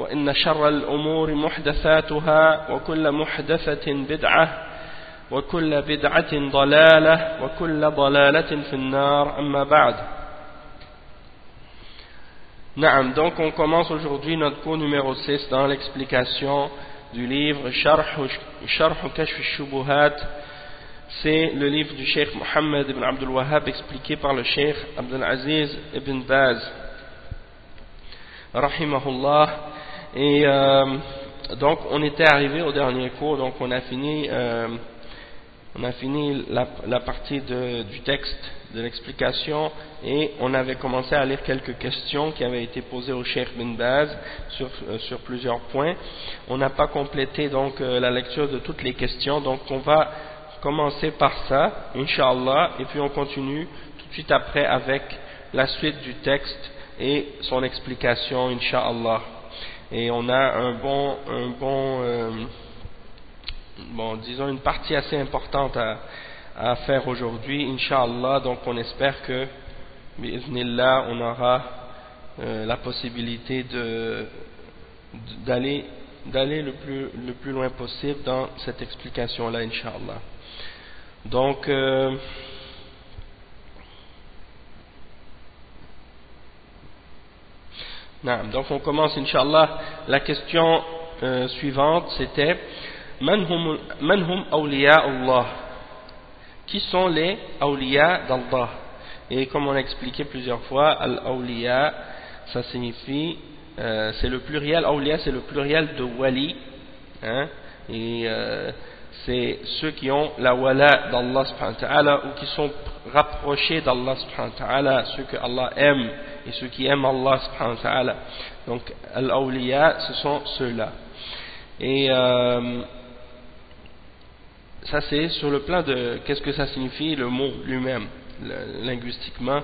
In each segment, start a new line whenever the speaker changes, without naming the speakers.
وإن شر الأمور محدثاتها وكل محدثة بدعة وكل بدعة ضلالة وكل ضلالة في النار أما بعد Naam, donc on commence aujourd'hui notre cours numéro 6 dans l'explication du livre Sharh Kashf Shubuhat. C'est le livre du Cheikh Mohammed ibn Abdul Wahhab expliqué par le Cheikh Abdul Aziz ibn Baz. Rahimahullah. Et euh, donc on était arrivé au dernier cours, donc on a fini, euh, on a fini la, partie du texte de l'explication et on avait commencé à lire quelques questions qui avaient été posées au Cheikh bin Baz sur, euh, sur plusieurs points. On n'a pas complété donc la lecture de toutes les questions, donc on va commencer par ça, Inch'Allah, et puis on continue tout de suite après avec la suite du texte et son explication, Inch'Allah. Et on a un bon, un bon, euh, bon, disons une partie assez importante à, à faire aujourd'hui, Inch'Allah. Donc on espère que, là on aura euh, la possibilité de d'aller d'aller le plus, le plus loin possible dans cette explication-là, Inch'Allah. Donc, euh, donc on commence, Inch'Allah. La question euh, suivante, c'était Manhum, manhum awliya Allah? Qui sont les awliya d'Allah? Et comme on a expliqué plusieurs fois, al-awliya, ça signifie, euh, c'est le pluriel, awliya c'est le pluriel de wali, hein, et euh, c'est ceux qui ont la wala d'Allah subhanahu wa ta'ala ou qui sont rapprochés d'Allah subhanahu wa ta'ala, ceux que Allah aime et ceux qui aiment Allah subhanahu wa ta'ala. Donc, al-awliya, ce sont ceux-là. Et euh, ça c'est sur le plan de qu'est-ce que ça signifie le mot lui-même, linguistiquement.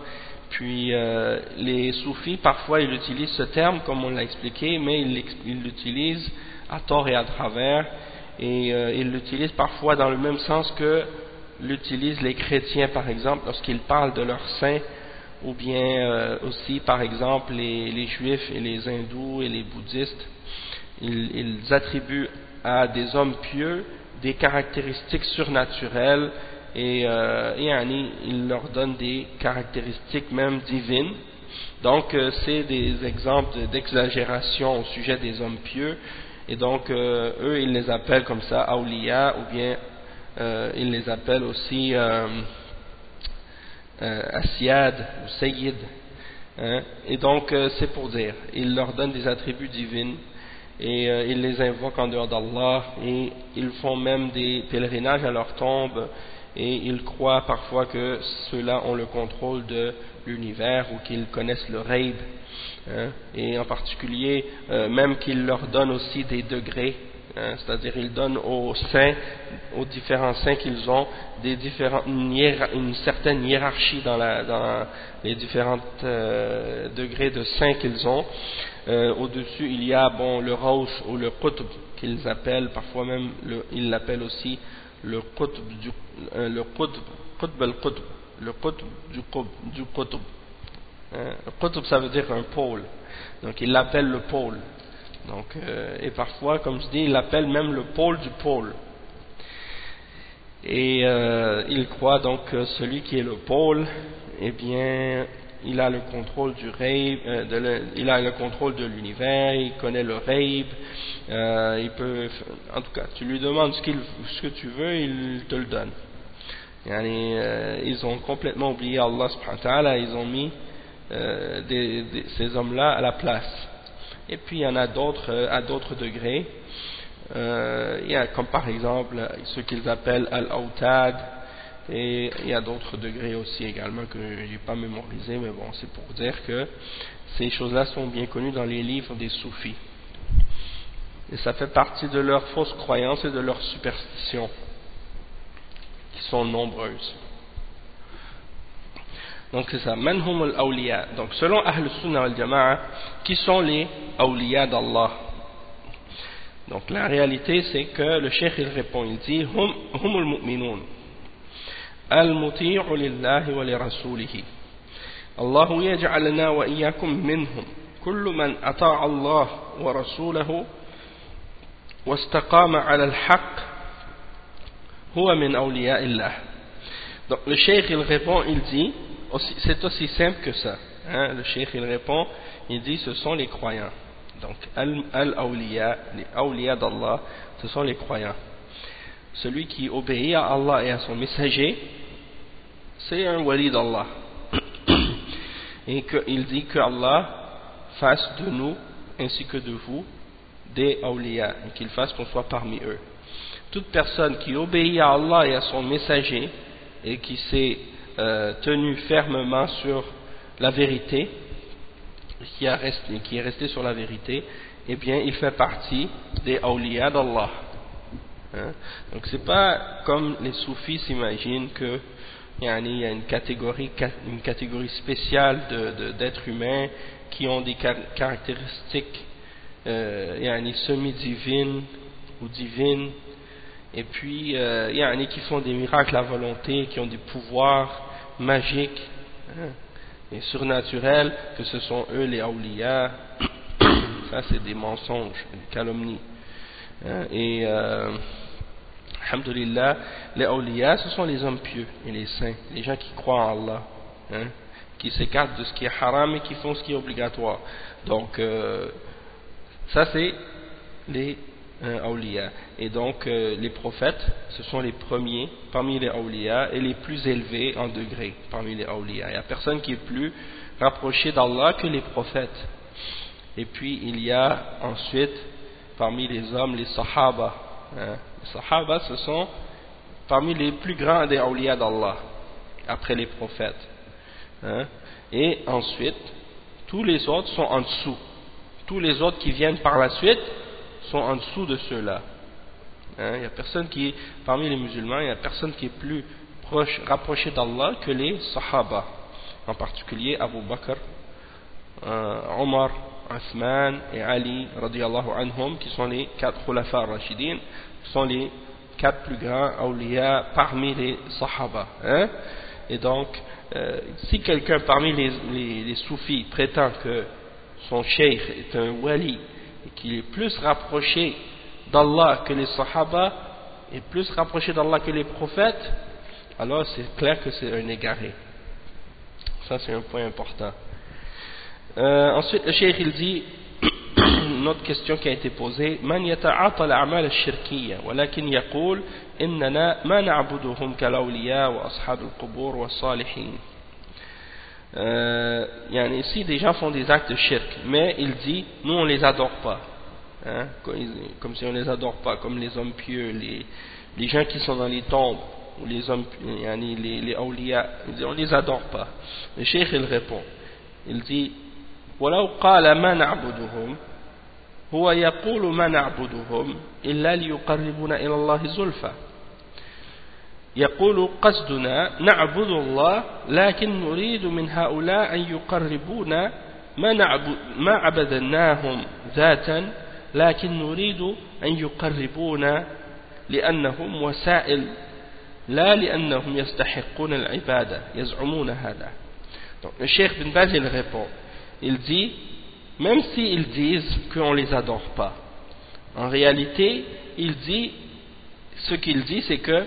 Puis euh, les soufis, parfois ils utilisent ce terme comme on l'a expliqué, mais ils l'utilisent à tort et à travers et euh, ils l'utilisent parfois dans le même sens que l'utilisent les chrétiens par exemple lorsqu'ils parlent de leurs saints ou bien euh, aussi par exemple les, les, juifs et les hindous et les bouddhistes. Ils, ils, attribuent à des hommes pieux des caractéristiques surnaturelles et, euh, et ils leur donnent des caractéristiques même divines. Donc euh, c'est des exemples d'exagération au sujet des hommes pieux et donc, euh, eux, ils les appellent comme ça, Aulia, ou bien euh, ils les appellent aussi euh, euh, Asiad ou Sayyid. Hein. Et donc, c'est pour dire, ils leur donnent des attributs divins et ils les invoquent en dehors d'Allah et ils font même des pèlerinages à leur tombe et ils croient parfois que ceux-là ont le contrôle de l'univers ou qu'ils connaissent le raid hein, et en particulier euh, même qu'ils leur donnent aussi des degrés hein, c'est-à-dire ils donnent aux saints aux différents saints qu'ils ont une, certaine hiérarchie dans, les différents euh, degrés de saints qu'ils ont euh, au-dessus il y a bon le Raush ou le Qutb qu'ils appellent parfois même ils l'appellent aussi le Qutb du, le Qutb, le Qutb du Qutb? Qutb ça veut dire un pôle. Donc il l'appelle le pôle. Donc, euh, et parfois, comme je dis, il l'appelle même le pôle du pôle. Et euh, il croit donc que celui qui est le pôle, eh bien, il a le contrôle du euh, il a le contrôle de l'univers, il connaît le raib, euh, il peut, en tout cas, tu lui demandes ce, ce que tu veux, il te le donne. Euh, ils ont complètement oublié Allah subhanahu wa ils ont mis euh, ces hommes-là à la place. Et puis il y en a d'autres euh, à d'autres degrés. Euh, il y a comme par exemple ce qu'ils appellent al-autad, et il y a d'autres degrés aussi également que je n'ai pas mémorisé, mais bon, c'est pour dire que ces choses-là sont bien connues dans les livres des soufis. Et ça fait partie de leurs fausses croyances et de leurs superstitions, qui sont nombreuses. Donc c'est ça, manhum al-awliya. Donc selon Ahl Sunnah al Jama'a, qui sont les awliya d'Allah Donc la réalité c'est que le cheikh il répond, il dit hum, al-mu'minun. المطيع لله ولرسوله الله يجعلنا وإياكم منهم كل من أطاع الله ورسوله واستقام على الحق هو من أولياء الله Donc le cheikh il répond, il dit, c'est aussi simple que ça. Hein? Le cheikh il répond, il dit ce sont les croyants. Donc al-awliya, les awliya d'Allah, ce sont les croyants. celui qui obéit à Allah et à son messager, c'est un wali d'Allah. Et qu'il dit que Allah fasse de nous, ainsi que de vous, des awliya, qu'il fasse qu'on soit parmi eux. Toute personne qui obéit à Allah et à son messager, et qui s'est euh, tenu fermement sur la vérité, qui, est resté sur la vérité, eh bien, il fait partie des awliya d'Allah. Hein? Donc c'est pas comme les soufis s'imaginent que y a une catégorie, spéciale d'êtres humains qui ont des caractéristiques euh, semi-divines ou divines, et puis euh, il y en a qui font des miracles à volonté, qui ont des pouvoirs magiques hein, et surnaturels, que ce sont eux les awliya. Ça, c'est des mensonges, des calomnies. Hein, et euh, Alhamdulillah, les awliya, ce sont les hommes pieux et les saints, les gens qui croient en Allah, hein, qui s'écartent de ce qui est haram et qui font ce qui est obligatoire. Donc, euh, ça c'est les awliya. Et donc, euh, les prophètes, ce sont les premiers parmi les awliya et les plus élevés en degré parmi les awliya. Il n'y a personne qui est plus rapproché d'Allah que les prophètes. Et puis, il y a ensuite, parmi les hommes, les sahaba, hein, Sahaba, ce sont parmi les plus grands des awliya d'Allah, après les prophètes. Hein. Et ensuite, tous les autres sont en dessous. Tous les autres qui viennent par la suite sont en dessous de ceux-là. Hein. Il n'y a personne qui est, parmi les musulmans, il n'y a personne qui est plus proche, rapproché d'Allah que les Sahaba. En particulier Abu Bakr, euh, Omar, Asman et Ali, radiallahu anhum, qui sont les quatre khulafa rashidin, sont les quatre plus grands awliya parmi les sahaba. Hein? Et donc, euh, si quelqu'un parmi les, les, soufis prétend que son cheikh est un wali et qu'il est plus rapproché d'Allah que les sahaba et plus rapproché d'Allah que les prophètes, alors c'est clair que c'est un égaré. Ça c'est un point important. Euh, ensuite, le cheikh il dit une autre question qui a été posée من يتعاطى الأعمال الشركية ولكن يقول إننا ما نعبدهم كالأولياء وأصحاب القبور والصالحين euh, yani ici des gens font des actes de shirk mais il dit nous on les adore pas hein, comme si on les adore pas comme les hommes pieux les, les gens qui sont dans les tombes ou les hommes yani les, les awliya il dit on les adore pas le cheikh il répond il dit ولو قال ما نعبدهم هو يقول ما نعبدهم إلا ليقربنا إلى الله زلفى يقول قصدنا نعبد الله لكن نريد من هؤلاء أن يقربونا ما, نعبد ما عبدناهم ذاتا لكن نريد أن يقربونا لأنهم وسائل لا لأنهم يستحقون العبادة يزعمون هذا Donc, le Cheikh bin Baz, il répond. Il dit, même s'ils disent qu'on les adore pas, en réalité, il dit, ce qu'il dit, c'est que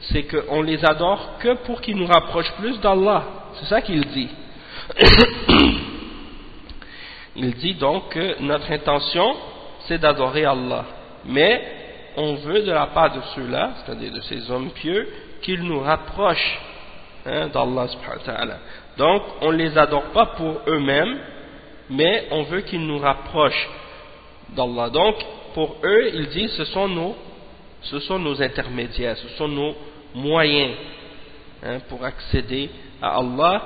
c'est qu'on les adore que pour qu'ils nous rapprochent plus d'Allah. C'est ça qu'il dit. il dit donc que notre intention, c'est d'adorer Allah. Mais on veut de la part de ceux-là, c'est-à-dire de ces hommes pieux, qu'ils nous rapprochent hein, d'Allah Donc, on ne les adore pas pour eux-mêmes, mais on veut qu'ils nous rapprochent d'Allah. Donc, pour eux, il dit, ce sont nos, ce sont nos intermédiaires, ce sont nos moyens hein, pour accéder à Allah,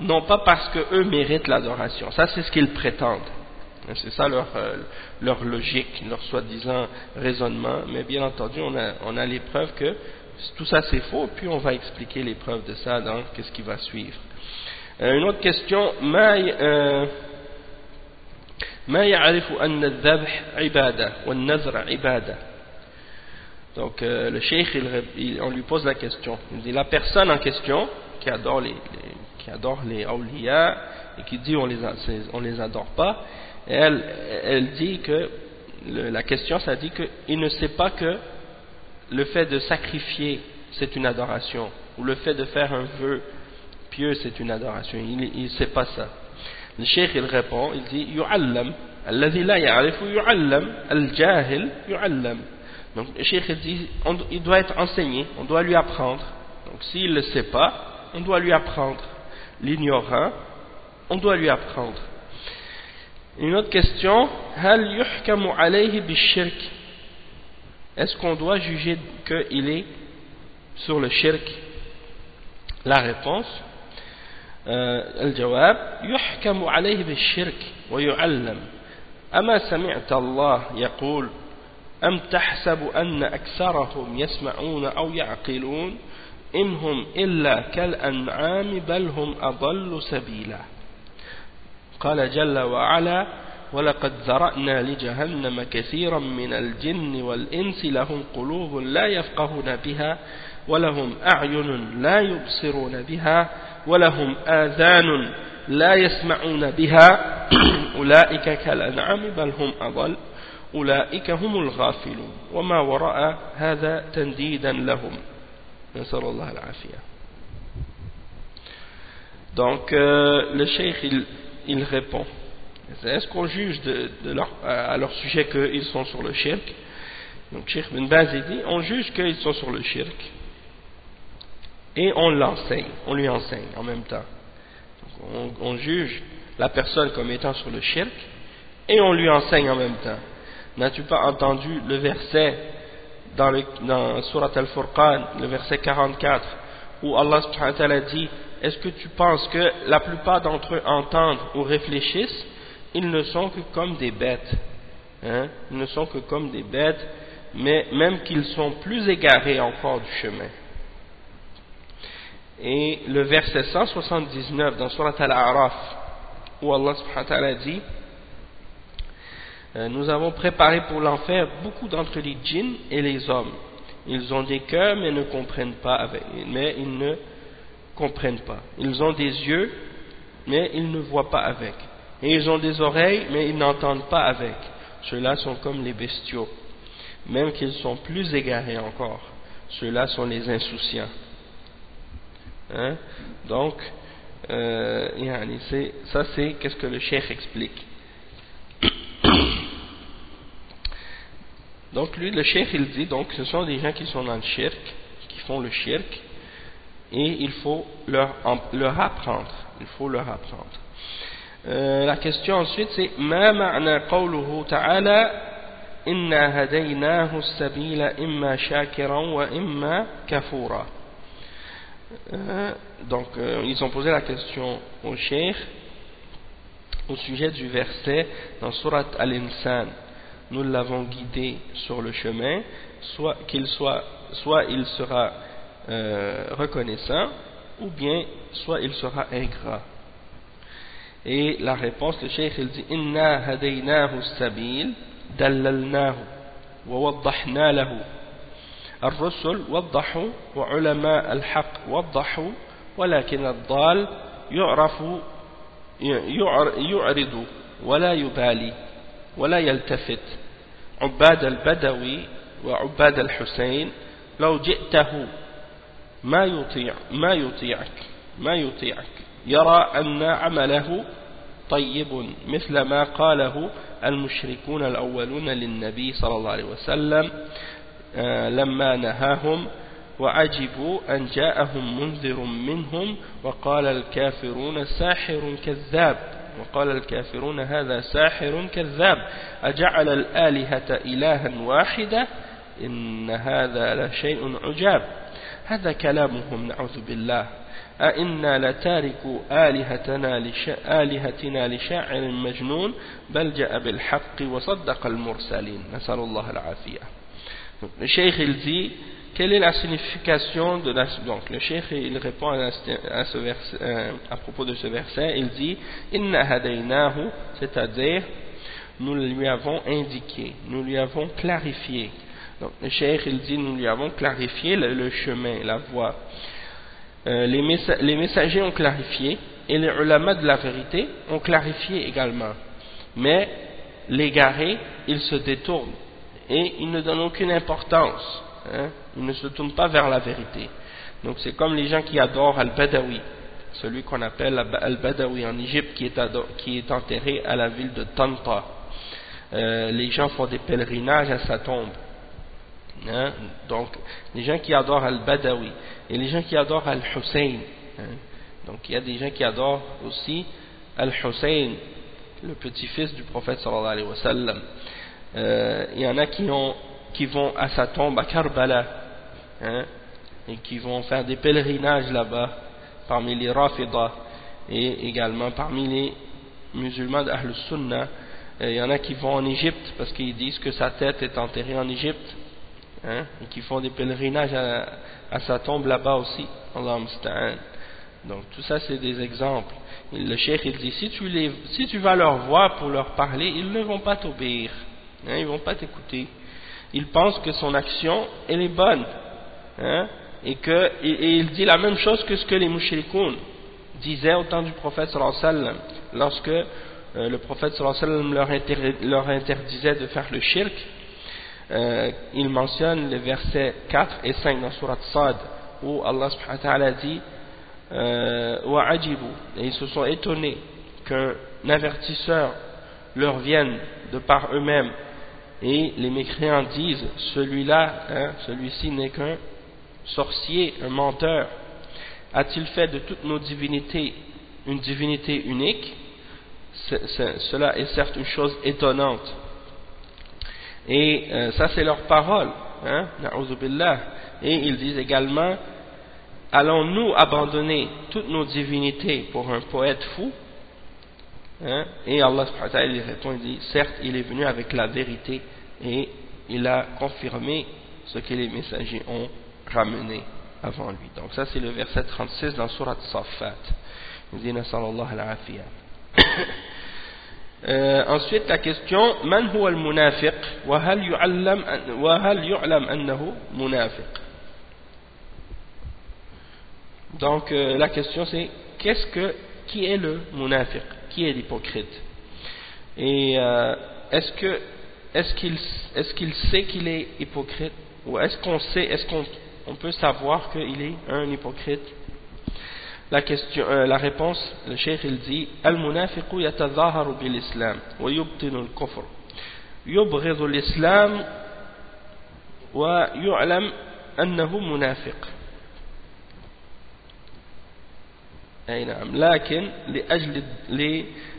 non pas parce qu'eux méritent l'adoration. Ça, c'est ce qu'ils prétendent. C'est ça leur, euh, leur logique, leur soi-disant raisonnement. Mais bien entendu, on a, on a les preuves que tout ça c'est faux, puis on va expliquer les preuves de ça dans qu'est-ce qui va suivre. Euh, une autre question, euh, ما يعرف أن الذبح عبادة والنذر عبادة donc euh, le cheikh il, on lui pose la question. Il dit la personne en question qui adore les, les qui adore les awliya et qui dit on les on les adore pas elle elle dit que la question ça dit qu'il ne sait pas que le fait de sacrifier c'est une adoration. Ou le fait de faire un vœu pieux c'est une adoration. Il ne sait pas ça. Le cheikh il répond, il dit yu'allam, alladhi la ya'rifu yu'allam, al-jahil yu'allam. Donc le cheikh il dit il doit être enseigné, on doit lui apprendre. Donc s'il ne le sait pas, on doit lui apprendre. L'ignorant, on doit lui apprendre. Une autre question, hal yuhkamu alayhi bishirk Est-ce qu'on doit juger qu'il est sur le shirk La réponse الجواب يحكم عليه بالشرك ويعلم أما سمعت الله يقول أم تحسب أن أكثرهم يسمعون أو يعقلون؟ إن هم إلا كالأنعام بل هم أضل سبيلا. قال جل وعلا ولقد ذرأنا لجهنم كثيرا من الجن والإنس لهم قلوب لا يفقهون بها ولهم أعين لا يبصرون بها ولهم آذان لا يسمعون بها. أولئك كالأنعام بل هم أضل أولئك هم الغافلون وما وراء هذا تنديدا لهم نسأل الله العافية Donc, euh, le cheikh, il, il répond. Est-ce qu'on juge de, de leur, à leur sujet qu'ils sont sur le shirk Donc, Cheikh bin Baz dit, on juge qu'ils sont sur le shirk. et on l'enseigne, on lui enseigne en même temps. On, juge la personne comme étant sur le shirk et on lui enseigne en même temps. N'as-tu pas entendu le verset dans, le, dans Al-Furqan, le verset 44, où Allah subhanahu wa ta'ala dit Est-ce que tu penses que la plupart d'entre eux entendent ou réfléchissent? Ils ne sont que comme des bêtes. Hein? Ils ne sont que comme des bêtes, mais même qu'ils sont plus égarés encore du chemin. Et le verset 179 dans Surat Al-A'raf, où Allah subhanahu wa ta'ala dit euh, Nous avons préparé pour l'enfer beaucoup d'entre les djinns et les hommes. Ils ont des cœurs mais ne comprennent pas avec, mais ils ne comprennent pas. Ils ont des yeux mais ils ne voient pas avec. Et ils ont des oreilles mais ils n'entendent pas avec. Ceux-là sont comme les bestiaux, même qu'ils sont plus égarés encore. Ceux-là sont les insouciants. Hein? Donc, euh, ça c'est qu'est-ce que le cheikh explique. Donc lui, le cheikh, il dit, donc ce sont des gens qui sont dans le shirk, qui font le shirk, et il faut leur, leur apprendre. Il faut leur apprendre. Euh, la question ensuite c'est ما معنى قوله تعالى إنا هديناه السبيل إما شاكرا وإما كفورا euh, donc, euh, ils ont posé la question au cheikh au sujet du verset dans Surat Al-Insan. Nous l'avons guidé sur le chemin, soit qu'il soit, soit il sera euh, reconnaissant, ou bien soit il sera ingrat. Et la réponse, le cheikh il dit Inna hadaynahu sabil dallalnahu wa waddahna lahu الرسل وضحوا وعلماء الحق وضحوا ولكن الضال يعرف يعرض ولا يبالي ولا يلتفت. عباد البدوي وعباد الحسين لو جئته ما يطيع ما يطيعك ما يطيعك. يرى أن عمله طيب مثل ما قاله المشركون الأولون للنبي صلى الله عليه وسلم آه، لما نهاهم وعجبوا أن جاءهم منذر منهم وقال الكافرون ساحر كذاب وقال الكافرون هذا ساحر كذاب أجعل الآلهة إلها واحدة؟ إن هذا لشيء عجاب. هذا كلامهم نعوذ بالله. أئنا لتارك آلهتنا, لش... آلهتنا لشاعر مجنون بل جاء بالحق وصدق المرسلين. نسأل الله العافية. il dit quelle est la signification de la donc le cheikh il répond à, ce verset, euh, à propos de ce verset il dit inna hadaynahu c'est-à-dire nous lui avons indiqué nous lui avons clarifié donc le cheikh il dit nous lui avons clarifié le, chemin la voie euh, les, les, messagers ont clarifié et les ulama de la vérité ont clarifié également. Mais l'égaré, il se détourne et il ne donne aucune importance. Hein, il ne se tourne pas vers la vérité. Donc c'est comme les gens qui adorent Al-Badawi, celui qu'on appelle Al-Badawi en Égypte qui est, qui est, enterré à la ville de Tanta. Euh, les gens font des pèlerinages à sa tombe. Hein? Donc, les gens qui adorent Al-Badawi et les gens qui adorent Al-Hussein. Hein? Donc, il y a des gens qui adorent aussi Al-Hussein, le petit-fils du prophète sallallahu alayhi wa sallam. Euh, il y en a qui, ont, qui vont à sa tombe à Karbala hein? et qui vont faire des pèlerinages là-bas parmi les Rafidah et également parmi les musulmans d'Ahl Sunnah. Il y en a qui vont en Égypte parce qu'ils disent que sa tête est enterrée en Égypte hein, et qui font des pèlerinages à, sa tombe là-bas aussi, Donc tout ça c'est des exemples. Le cheikh il dit si tu, les, si tu vas leur voir pour leur parler, ils ne vont pas t'obéir, hein, ils ne vont pas t'écouter. Ils pensent que son action elle est bonne, hein, et, que, il dit la même chose que ce que les mouchrikoun disaient au temps du prophète sallallahu alayhi wa lorsque euh, le prophète sallallahu alayhi wa leur interdisait de faire le shirk, euh, il mentionne les versets 4 et 5 dans Surat Sad où Allah subhanahu wa ta'ala dit euh, et ils se sont étonnés qu'un avertisseur leur vienne de par eux-mêmes et les mécréants disent celui-là, hein, celui-ci n'est qu'un sorcier, un menteur a-t-il fait de toutes nos divinités une divinité unique? Cela est certes une chose étonnante. Et euh, ça, c'est leur parole. Hein, et ils disent également Allons-nous abandonner toutes nos divinités pour un poète fou? Hein, Et Allah subhanahu répond il dit Certes, il est venu avec la vérité et il a confirmé ce que les messagers ont ramené avant lui. Donc, ça, c'est le verset 36 dans Surat Safat. Euh, ensuite, la question Man huwa al-munafiq wa hal yu'allam wa hal yu'lam annahu munafiq? Donc, euh, la question c'est qu'est-ce que qui est le munafiq? Qui est l'hypocrite? Et euh, est-ce que est-ce qu'il est-ce qu'il sait qu'il est hypocrite? Ou est-ce qu'on sait est-ce qu'on on peut savoir qu'il est un hypocrite la, question, euh, la réponse, le cheikh il dit Al-munafiqu yatazaharu bil-islam wa yubtinu al-kufr. يبغض الإسلام ويعلم أنه منافق أي نعم لكن لأجل,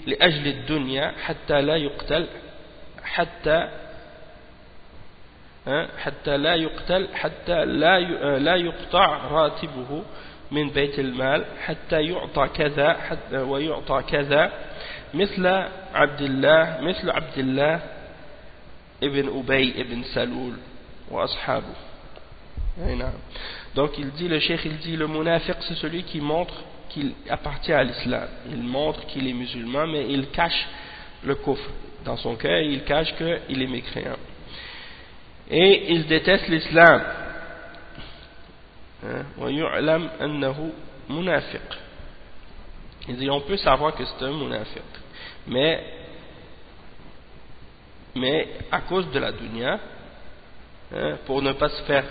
لأجل الدنيا حتى لا يقتل حتى حتى لا يقتل حتى لا لا يقطع راتبه من بيت المال حتى يعطى كذا حتى ويعطى كذا مثل عبد الله مثل عبد الله ابن أبي ابن سلول وأصحابه نعم donc il dit le cheikh il dit le munafiq c'est celui qui montre qu'il appartient à l'islam il montre qu'il est musulman mais il cache le kufr dans son cœur il cache qu'il est mécréant et il déteste l'islam ويعلم أنه منافق Il dit on peut savoir que c'est un munafiq, mais, mais à cause de la dunya, hein, pour ne pas se faire,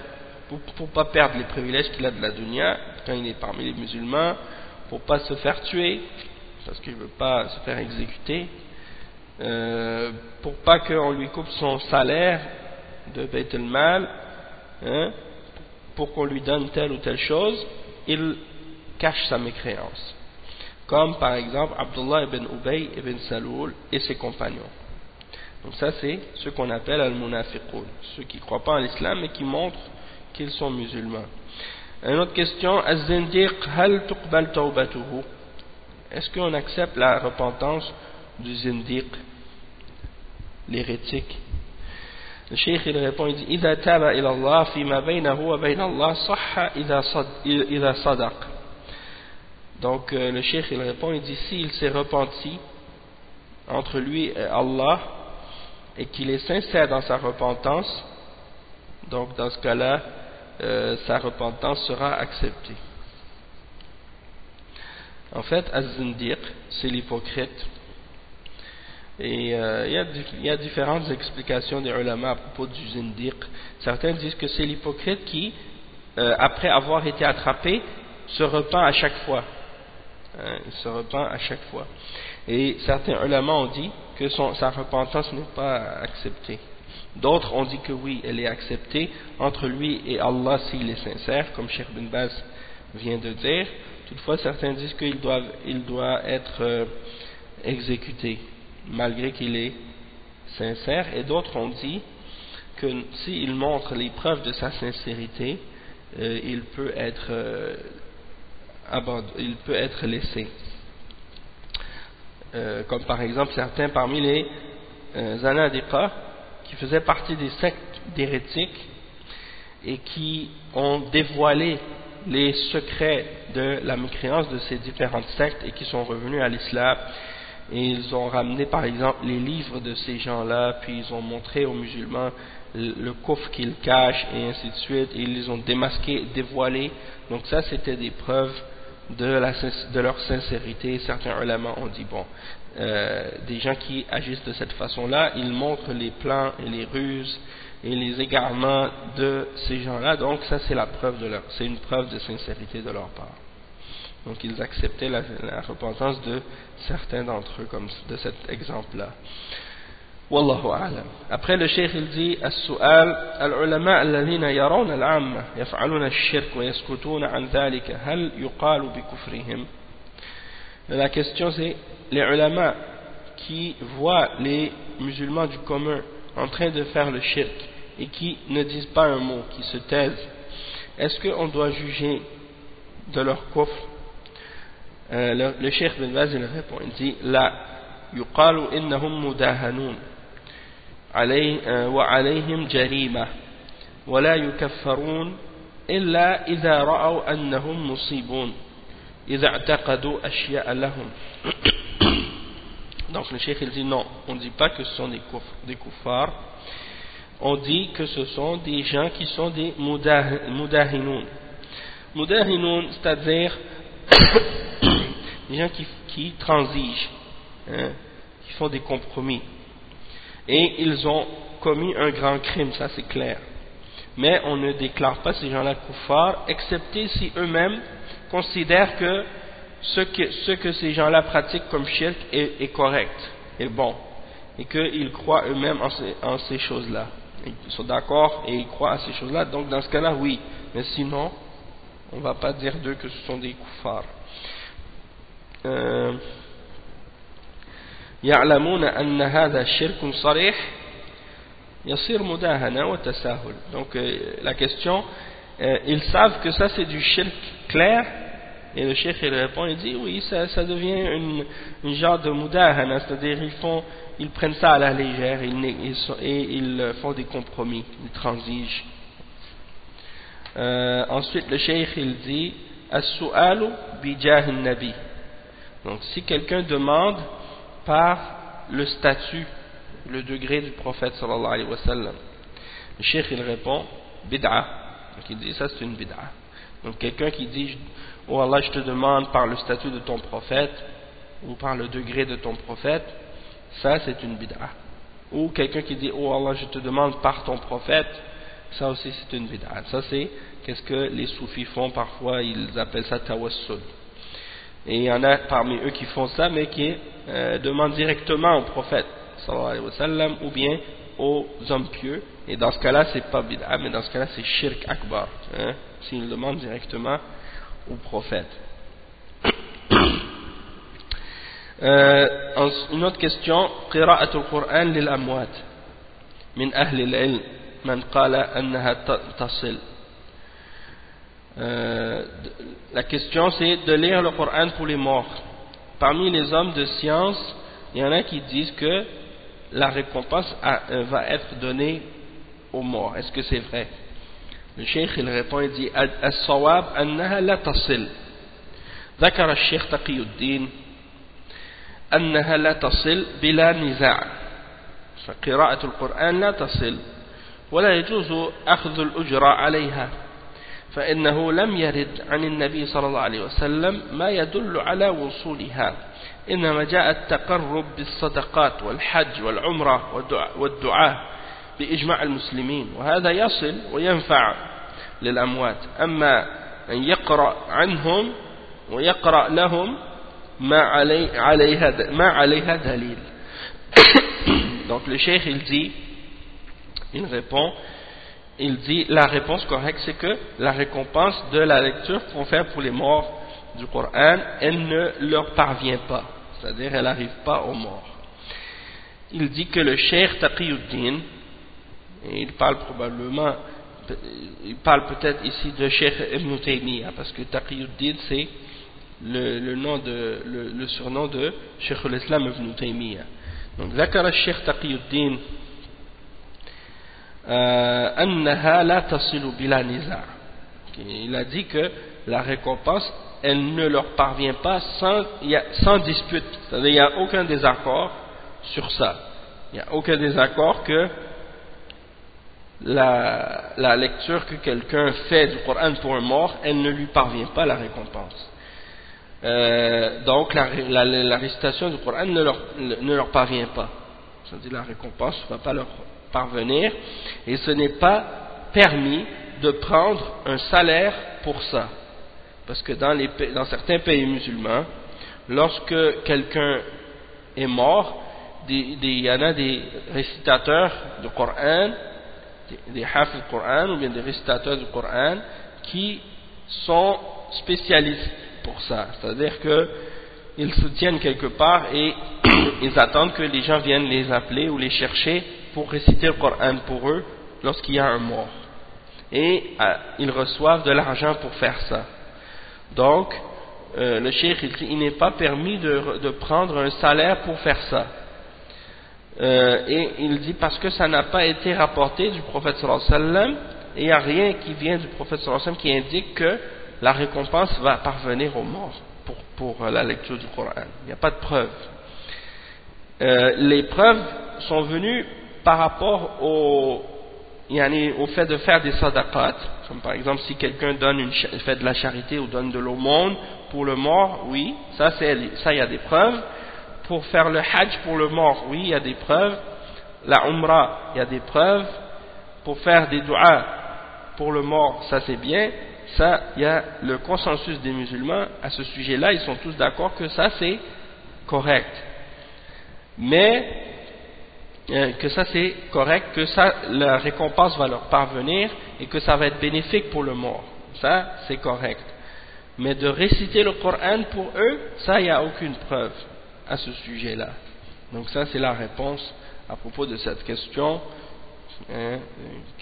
pour, pas perdre les privilèges qu'il a de la dunya quand il est parmi les musulmans, pour pas se faire tuer, parce qu'il veut pas se faire exécuter, euh, pour pas qu'on lui coupe son salaire de Beit mal hein, pour qu'on lui donne telle ou telle chose, il cache sa mécréance. Comme par exemple Abdullah ibn Ubay ibn Saloul et ses compagnons. Donc ça c'est ce qu'on appelle al-munafiqun, ceux qui ne croient pas en l'islam mais qui montrent qu'ils sont musulmans. Une autre question, Est-ce qu'on accepte la repentance du zindiq, l'hérétique? le cheikh il répond, il dit إذا تاب إلى الله فيما بينه وبين الله صح إذا, صد إذا صدق donc euh, le cheikh il répond, il dit s'il s'est repenti entre lui et Allah et qu'il est sincère dans sa repentance donc dans ce cas-là euh, sa repentance sera acceptée en fait az-zindiq c'est l'hypocrite et euh, il, y a, différentes explications des ulama à propos du zindiq. Certains disent que c'est l'hypocrite qui, euh, après avoir été attrapé, se repent à chaque fois. Hein, il se repent à chaque fois. Et certains ulama ont dit que sa repentance n'est pas acceptée. D'autres ont dit que oui, elle est acceptée entre lui et Allah s'il est sincère, comme Sheikh bin Baz vient de dire. Toutefois, certains disent qu'il doit, il doit être euh, exécuté malgré qu'il est sincère, et d'autres ont dit que s'il montre les preuves de sa sincérité, euh, il, peut être, euh, il laissé. Euh, comme par exemple certains parmi les euh, qui faisaient partie des sectes d'hérétiques et qui ont dévoilé les secrets de la mécréance de ces différentes sectes et qui sont revenus à l'islam et ils ont ramené par exemple les livres de ces gens-là, puis ils ont montré aux musulmans le, coffre qu'ils cachent et ainsi de suite, et ils les ont démasqués, dévoilés. Donc ça c'était des preuves de, leur sincérité. Certains ulama ont dit bon, euh, des gens qui agissent de cette façon-là, ils montrent les plans et les ruses et les égarements de ces gens-là. Donc ça c'est la preuve de leur, c'est une preuve de sincérité de leur part. Donc ils acceptaient la, repentance de certains d'entre eux, comme de cet exemple-là. Wallahu a'lam. Après le cheikh il dit السؤال العلماء الذين يرون العامة يفعلون الشرك ويسكتون عن ذلك هل يقال بكفرهم La question c'est les ulama qui voient les musulmans du commun en train de faire le shirk et qui ne disent pas un mot, qui se taisent, est-ce qu'on doit juger de leur coffre euh, le, le Cheikh Ben Baz il répond, il dit La yuqalu innahum mudahanoun euh, wa alayhim jarima wa la yukaffaroun illa idha ra'aw annahum musiboun idha i'taqadu ashya'a lahum Donc le Cheikh il dit non, on dit pas que ce sont des, kouf, des koufars, on dit que ce sont des gens qui sont des mudahinoun. Mudahinoun, c'est-à-dire des gens qui, transigent, hein, qui font des compromis. Et ils ont commis un grand crime, ça c'est clair. Mais on ne déclare pas ces gens-là kuffar, excepté si eux-mêmes considèrent que ce que, ce que ces gens-là pratiquent comme shirk est, correct, est bon, et qu'ils croient eux-mêmes en ces, choses-là. Ils sont d'accord et ils croient à ces choses-là, donc dans ce cas-là, oui. Mais sinon, on ne va pas dire d'eux que ce sont des kuffars يعلمون أن هذا شرك صريح يصير مداهنة وتساهل donc euh, la question euh, ils savent que ça c'est du shirk clair et le cheikh il répond il dit oui ça, ça devient une, une genre de mudahana c'est-à-dire ils font ils prennent ça à la légère ils, ils sont, et ils font des compromis ils transigent euh, ensuite le cheikh il dit as-su'alu bi nabi donc si quelqu'un demande par le statut, le degré du prophète sallallahu alayhi wa sallam, le cheikh il répond bid'a. Donc il dit ça c'est une bid'a. Donc quelqu'un qui dit Oh Allah, je te demande par le statut de ton prophète ou par le degré de ton prophète, ça c'est une bid'a. Ou quelqu'un qui dit Oh Allah, je te demande par ton prophète, ça aussi c'est une bid'a. Ça c'est qu'est-ce que les soufis font parfois, ils appellent ça tawassul. Et il y en a parmi eux qui font ça, mais qui euh, demandent directement au prophète, sallallahu alayhi wa ou bien aux hommes pieux. Et dans ce cas-là, c'est pas bid'a, mais dans ce cas-là, c'est shirk akbar. Hein, S'ils demandent directement au prophète. Euh, une autre question, قراءة القرآن للأموات من أهل العلم من قال أنها تصل euh, la question c'est de lire le Coran pour les morts. Parmi les hommes de science, il y en a qui disent que la récompense euh, va être donnée aux morts. Est-ce que c'est vrai Le cheikh il répond, il dit Al-sawab annaha la tasil. ذكر الشيخ تقي الدين أنها لا تصل بلا نزاع فقراءة القرآن لا تصل ولا يجوز أخذ الأجرة عليها فإنه لم يرد عن النبي صلى الله عليه وسلم ما يدل على وصولها. إنما جاء التقرب بالصدقات والحج والعمرة والدعاء بإجماع المسلمين وهذا يصل وينفع للأموات. أما أن يقرأ عنهم ويقرأ لهم ما, علي عليها, ما عليها دليل. Donc le cheikh il dit il répond il dit la réponse correcte c'est que la récompense de la lecture qu'on fait pour les morts du Coran elle ne leur parvient pas c'est-à-dire elle n'arrive pas aux morts il dit que le Cheikh Taqiyuddin et il parle probablement il parle peut-être ici de Cheikh Ibn Taymiyyah parce que Taqiyuddin c'est le, le, nom de, le, le surnom de Cheikh l'Islam Ibn Taymiyyah donc ذكر الشيخ تقي الدين أنها لا تصل بلا نزاع il a dit que la récompense elle ne leur parvient pas sans, sans dispute c'est-à-dire il n'y a aucun désaccord sur ça il n'y a aucun désaccord que la, la lecture que quelqu'un fait du Coran pour un mort elle ne lui parvient pas la récompense euh, donc la, la, la, récitation du Coran ne leur, ne leur parvient pas c'est-à-dire la récompense ne va pas leur parvenir et ce n'est pas permis de prendre un salaire pour ça. Parce que dans, les, dans certains pays musulmans lorsque quelqu'un est mort il y en a des récitateurs du Coran des, des du Coran ou bien des récitateurs du Coran qui sont spécialistes pour ça. C'est-à-dire qu'ils se tiennent quelque part et ils attendent que les gens viennent les appeler ou les chercher pour réciter le Coran pour eux lorsqu'il y a un mort. Et euh, ils reçoivent de l'argent pour faire ça. Donc, euh, le cheikh il, il n'est pas permis de, de, prendre un salaire pour faire ça. Euh, et il dit parce que ça n'a pas été rapporté du prophète sallallahu alayhi wa sallam et il n'y a rien qui vient du prophète sallallahu alayhi wa sallam qui indique que la récompense va parvenir aux morts pour, pour la lecture du Coran. Il n'y a pas de preuve. Les preuves sont venues par rapport au, au fait de faire des sadaqat, comme par exemple si quelqu'un donne fait de la charité ou donne de l'aumône pour le mort, oui, ça il y a des preuves. Pour faire le hajj pour le mort, oui, il y a des preuves. La umrah, il y a des preuves. Pour faire des du'as pour le mort, ça c'est bien. Ça, il y a le consensus des musulmans à ce sujet-là, ils sont tous d'accord que ça c'est correct. Mais euh, que ça c'est correct, que ça, la récompense va leur parvenir et que ça va être bénéfique pour le mort. Ça, c'est correct. Mais de réciter le Coran pour eux, ça, il n'y a aucune preuve à ce sujet-là. Donc ça, c'est la réponse à propos de cette question. Hein,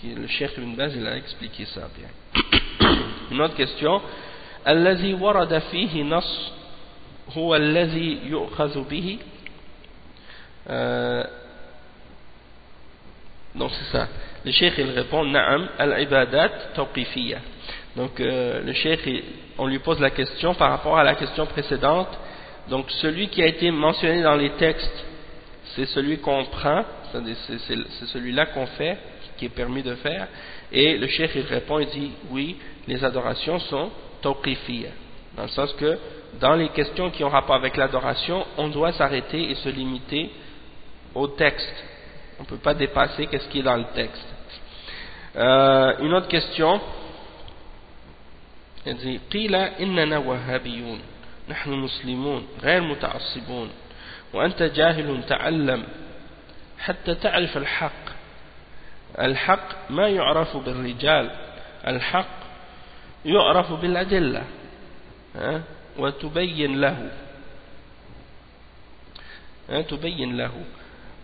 le Cheikh Ibn Baz, il a expliqué ça bien. Une autre question. الذي ورد فيه نص هو الذي يؤخذ به donc c'est ça. Le cheikh il répond Na'am al-ibadat tawqifiyya. Donc euh, le cheikh on lui pose la question par rapport à la question précédente. Donc celui qui a été mentionné dans les textes, c'est celui qu'on prend, c'est celui-là qu'on fait qui est permis de faire Et le cheikh il répond, il dit oui, les adorations sont tawqifiyya. Dans le sens que dans les questions qui ont rapport avec l'adoration, on doit s'arrêter et se limiter au texte. On ne peut pas dépasser qu'est-ce qui est dans le texte. Euh, une autre question. Il dit قيل إننا وهابيون نحن مسلمون غير متعصبون وأنت جاهل تعلم حتى تعرف الحق الحق ما يعرف بالرجال الحق يعرف بالأدلة وتبين له تبين له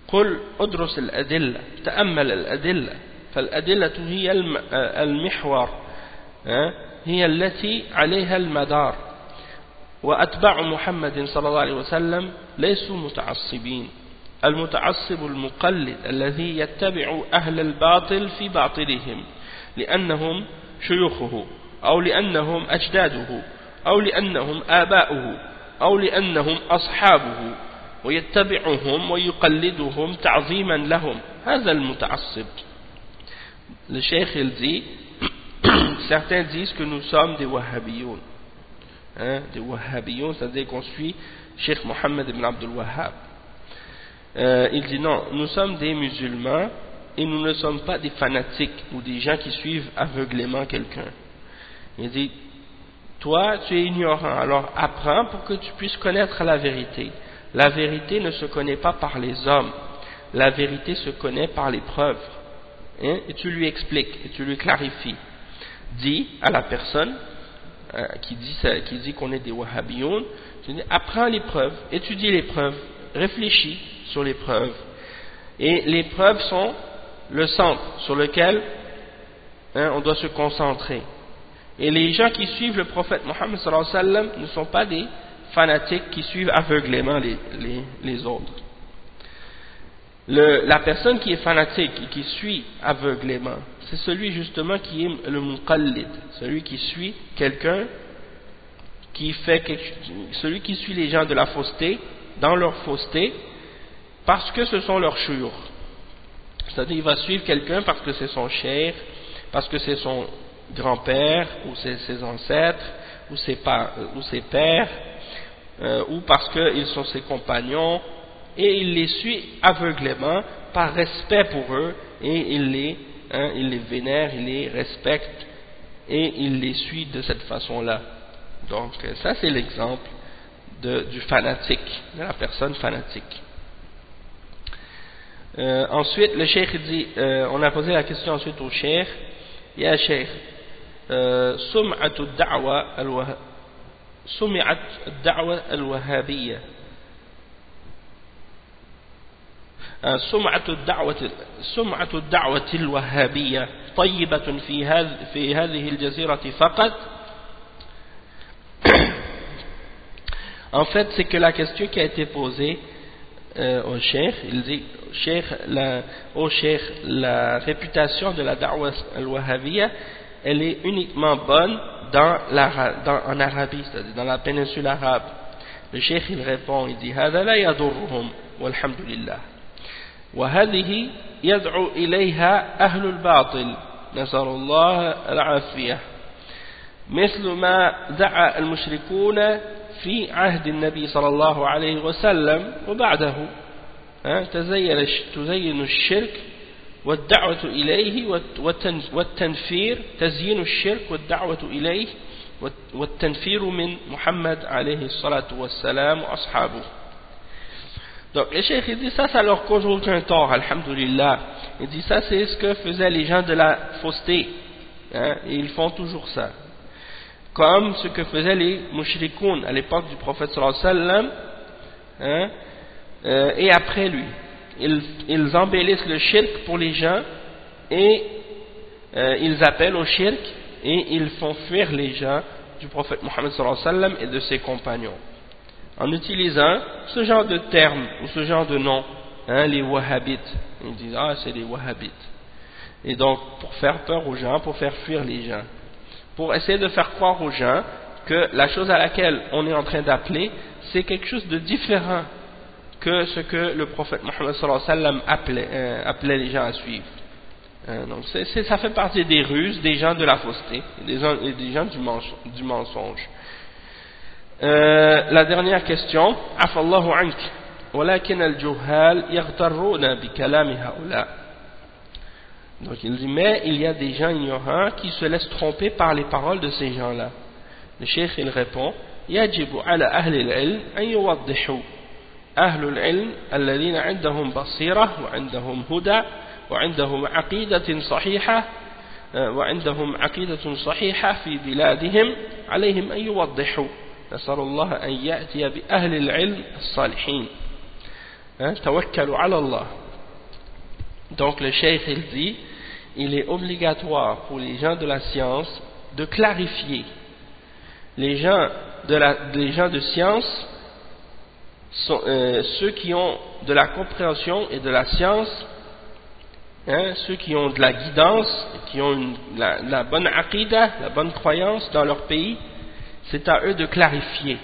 قل ادرس الأدلة تأمل الأدلة. فالأدلة هي المحور هي التي عليها المدار. وأتباع محمد صلى الله عليه وسلم ليسوا متعصبين. المتعصب المقلد الذي يتبع أهل الباطل في باطلهم لأنهم شيوخه أو لأنهم أجداده أو لأنهم آباؤه أو لأنهم أصحابه. ويتبعهم ويقلدهم تعظيما لهم هذا المتعصب le cheikh il dit certains disent que nous sommes des wahhabiyoun hein, des wahhabiyoun c'est-à-dire qu'on suit Cheikh Mohammed ibn Abdul Wahhab euh, il dit non nous sommes des musulmans et nous ne sommes pas des fanatiques ou des gens qui suivent aveuglément quelqu'un il dit toi tu es ignorant alors apprends pour que tu puisses connaître la vérité la vérité ne se connaît pas par les hommes. La vérité se connaît par les preuves. Hein, et tu lui expliques et tu lui clarifies. Dis à la personne euh, qui dit, qu'on est des wahhabiyoun tu apprends les preuves étudie les preuves réfléchis sur les preuves. Et les preuves sont le centre sur lequel hein, on doit se concentrer. Et les gens qui suivent le prophète Mohammed ne sont pas des fanatiques qui suivent aveuglément les, les, autres. la personne qui est fanatique et qui suit aveuglément, c'est celui justement qui est le muqallid, celui qui suit quelqu'un qui fait celui qui suit les gens de la fausseté dans leur fausseté parce que ce sont leurs chures. C'est-à-dire il va suivre quelqu'un parce que c'est son cher, parce que c'est son grand-père ou ses, ancêtres ou ses pères euh, ou parce qu'ils sont ses compagnons, et il les suit aveuglément par respect pour eux, et il les, hein, il les vénère, il les respecte, et il les suit de cette façon-là. Donc euh, ça c'est l'exemple du fanatique, de la personne fanatique. Euh, ensuite, le cheikh dit, euh, on a posé la question ensuite au cheikh, « Ya cheikh, sum'atu da'wa سمعت الدعوة الوهابية سمعة الدعوة سمعة الدعوة الوهابية طيبة في هذه في هذه الجزيرة فقط En fait, c'est que la question qui a été posée euh, au cheikh, il dit, cheikh, la, au cheikh, la réputation de la da'wah al-wahhabiyya, elle est uniquement bonne dans dans, en Arabie, c'est-à-dire dans la péninsule arabe. Le cheikh il répond, il dit هذا لا يضرهم والحمد لله وهذه يدعو إليها أهل الباطل نسأل الله العافية مثل ما دعا المشركون في عهد النبي صلى الله عليه وسلم وبعده تزين الشرك والدعوة إليه والتنفير تزيين الشرك والدعوة إليه والتنفير من محمد عليه الصلاة والسلام وأصحابه Donc le cheikh il dit ça, ça leur cause aucun tort, alhamdulillah. Il dit ça, c'est ce que faisaient les gens de la fausseté. Hein, et ils font toujours ça. Comme ce que faisaient les mushrikoun à l'époque du prophète sallallahu alayhi wa sallam, hein, euh, et après lui ils, embellissent le shirk pour les gens et euh, ils appellent au shirk et ils font fuir les gens du prophète Mohammed et de ses compagnons. En utilisant ce genre de termes ou ce genre de nom hein, les wahhabites. Ils disent ah c'est les wahhabites. Et donc pour faire peur aux gens pour faire fuir les gens. Pour essayer de faire croire aux gens que la chose à laquelle on est en train d'appeler c'est quelque chose de différent que ce que le prophète Mohammed sallallahu alayhi wa sallam appelait, euh, appelait les gens à suivre. Hein, donc ça fait partie des ruses des gens de la fausseté, des, des gens du, mensonge. Euh, la dernière question, Afallahu ank, ولكن الجهال يغترون بكلام هؤلاء. Donc il dit, mais il y a des gens ignorants qui se laissent tromper par les paroles de ces gens-là. Le cheikh il répond, يجب على أهل العلم أن يوضحوا أهل العلم الذين عندهم بصيرة وعندهم هدى وعندهم عقيدة صحيحة وعندهم عقيدة صحيحة في بلادهم عليهم أن يوضحوا. نسأل الله أن يأتي بأهل العلم الصالحين. توكلوا على الله. Donc le cheikh il dit il est obligatoire pour les gens de la science de clarifier. Les gens de, la, les gens de science euh, ceux qui ont de la compréhension et de la science Hein, ceux qui ont de la guidance, qui ont la, bonne aqidah, la bonne croyance dans leur pays, c'est à eux de clarifier.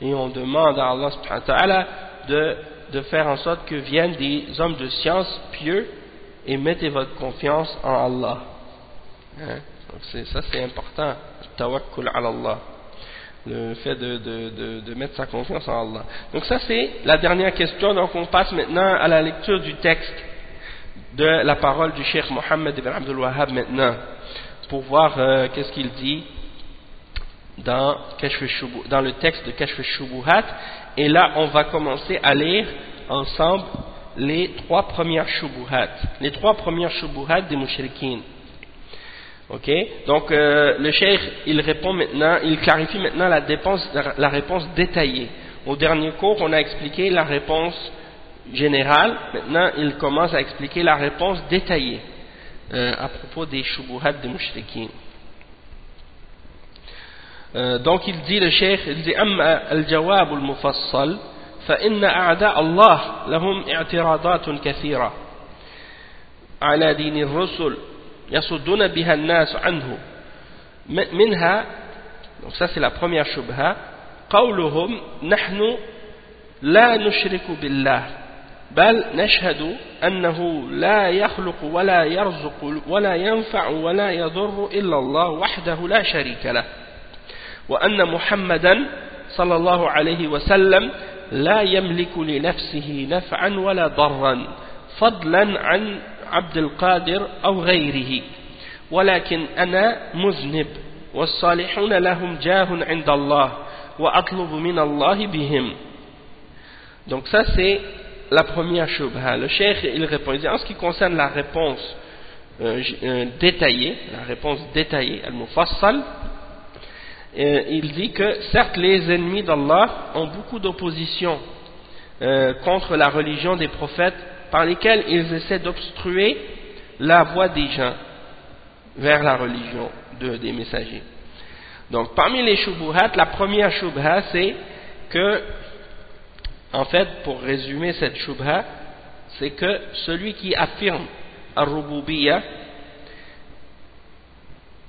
Et on demande à Allah de, de faire en sorte que viennent des hommes de science pieux et mettez votre confiance en Allah. Hein, donc ça c'est important, tawakkul ala Allah le fait de, de, de, mettre sa confiance en Allah. Donc ça c'est la dernière question, donc on passe maintenant à la lecture du texte de la parole du Cheikh Mohammed ibn Abdul Wahhab maintenant pour voir euh, qu'est-ce qu'il dit dans, dans le texte de Kashf Shubuhat et là on va commencer à lire ensemble les trois premières Shubuhat les trois premières Shubuhat des Mushrikeen ok donc euh, le Cheikh il répond maintenant il clarifie maintenant la, dépense, la réponse détaillée au dernier cours on a expliqué la réponse générale, maintenant il commence à expliquer la réponse détaillée euh, à propos des shubuhat des mouchriquins. Euh, donc il dit le cheikh, il dit أما الجواب المفصل فإن أعداء الله لهم اعتراضات كثيرة على دين الرسل يصدون بها الناس عنه. منها donc ça c'est la première shubha قولهم نحن لا نشرك بالله بل نشهد أنه لا يخلق ولا يرزق ولا ينفع ولا يضر إلا الله وحده لا شريك له. وأن محمدا صلى الله عليه وسلم لا يملك لنفسه نفعا ولا ضرا فضلا عن عبد القادر أو غيره ولكن أنا مذنب والصالحون لهم جاه عند الله وأطلب من الله بهم Donc ça c'est la première shubha. Le cheikh, il répond, il dit, en ce qui concerne la réponse euh, euh, détaillée, la réponse détaillée, al-mufassal, euh, il dit que certes les ennemis d'Allah ont beaucoup d'opposition contre la religion des prophètes par lesquels ils essaient d'obstruer la voie des gens vers la religion des messagers. Donc parmi les shubuhat, la première shubha c'est que en fait, pour résumer cette shubha, c'est que celui qui affirme al-rububiyya,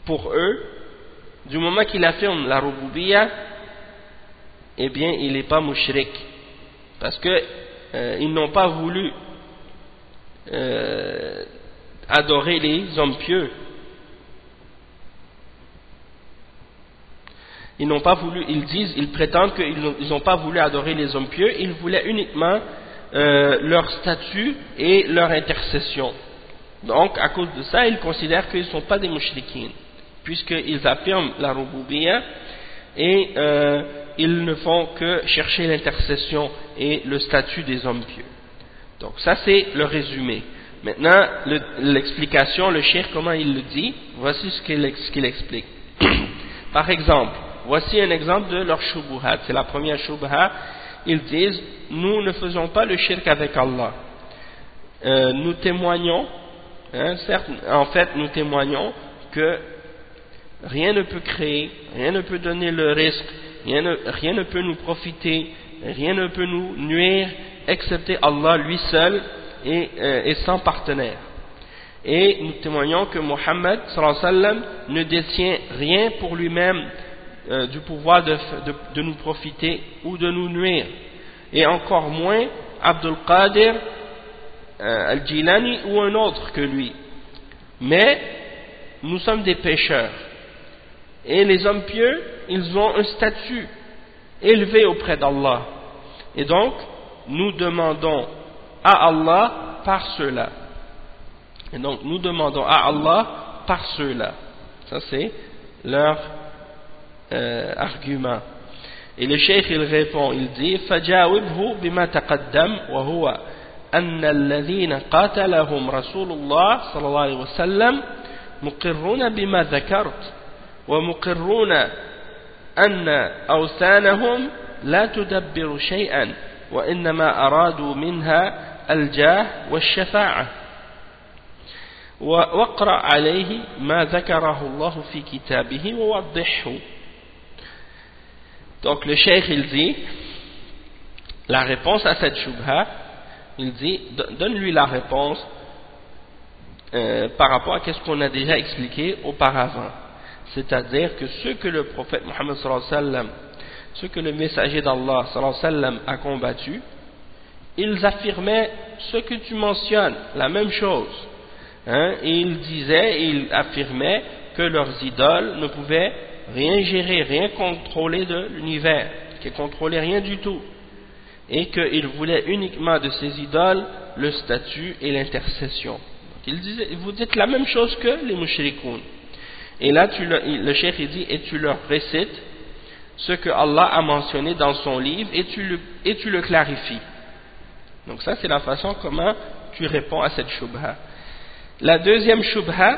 pour eux, du moment qu'il affirme la rububiyya, eh bien, il n'est pas mushrik. Parce qu'ils euh, n'ont pas voulu euh, adorer les hommes pieux ils n'ont pas voulu, ils disent, ils prétendent qu'ils n'ont pas voulu adorer les hommes pieux, ils voulaient uniquement euh, leur statut et leur intercession. Donc, à cause de ça, ils considèrent qu'ils ne sont pas des mouchriquines, puisqu'ils affirment la rouboubiya et euh, ils ne font que chercher l'intercession et le statut des hommes pieux. Donc, ça c'est le résumé. Maintenant, l'explication, le, cher comment il le dit, voici ce qu'il explique. Par exemple, Voici un exemple de leur shubuhat. C'est la première shubha. Ils disent, nous ne faisons pas le shirk avec Allah. Euh, nous témoignons, hein, certes, en fait, nous témoignons que rien ne peut créer, rien ne peut donner le risque, rien ne peut nous profiter, rien ne peut nous nuire, excepté Allah lui seul et, euh, sans partenaire. Et nous témoignons que Mohammed ne détient rien pour lui-même euh, du pouvoir de, de, nous profiter ou de nous nuire. Et encore moins Abdul Qadir euh, Al-Jilani ou un autre que lui. mais nous sommes des pécheurs. Et les hommes pieux, ils ont un statut élevé auprès d'Allah. Et donc, nous demandons à Allah par cela. Et donc, nous demandons à Allah par cela. Ça, c'est leur euh, argument. Et le cheikh, il répond, il dit, فَجَاوِبْهُ بِمَا تَقَدَّمْ وَهُوَ أن الذين قاتلهم رسول الله صلى الله عليه وسلم مقرون بما ذكرت ومقرون أن أوثانهم لا تدبر شيئا وإنما أرادوا منها الجاه والشفاعة واقرأ عليه ما ذكره الله في كتابه ووضحه Donc le cheikh il dit la réponse à cette shubha il dit, donne-lui la réponse euh, par rapport à ce qu'on a déjà expliqué auparavant. C'est-à-dire que ce que le prophète Mohammed sallam, ce que le messager d'Allah a combattu, ils affirmaient ce que tu mentionnes, la même chose. Hein, et ils disaient, ils affirmaient que leurs idoles ne pouvaient rien gérer, rien contrôler de l'univers, qu'ils contrôlaient rien du tout et qu'il voulait uniquement de ses idoles le statut et l'intercession. Il disait, vous dites la même chose que les mushrikoun. Et là, le, le dit, et tu leur récites ce que Allah a mentionné dans son livre et tu le, clarifies. Donc ça, c'est la façon comment tu réponds à cette shubha. La deuxième shubha.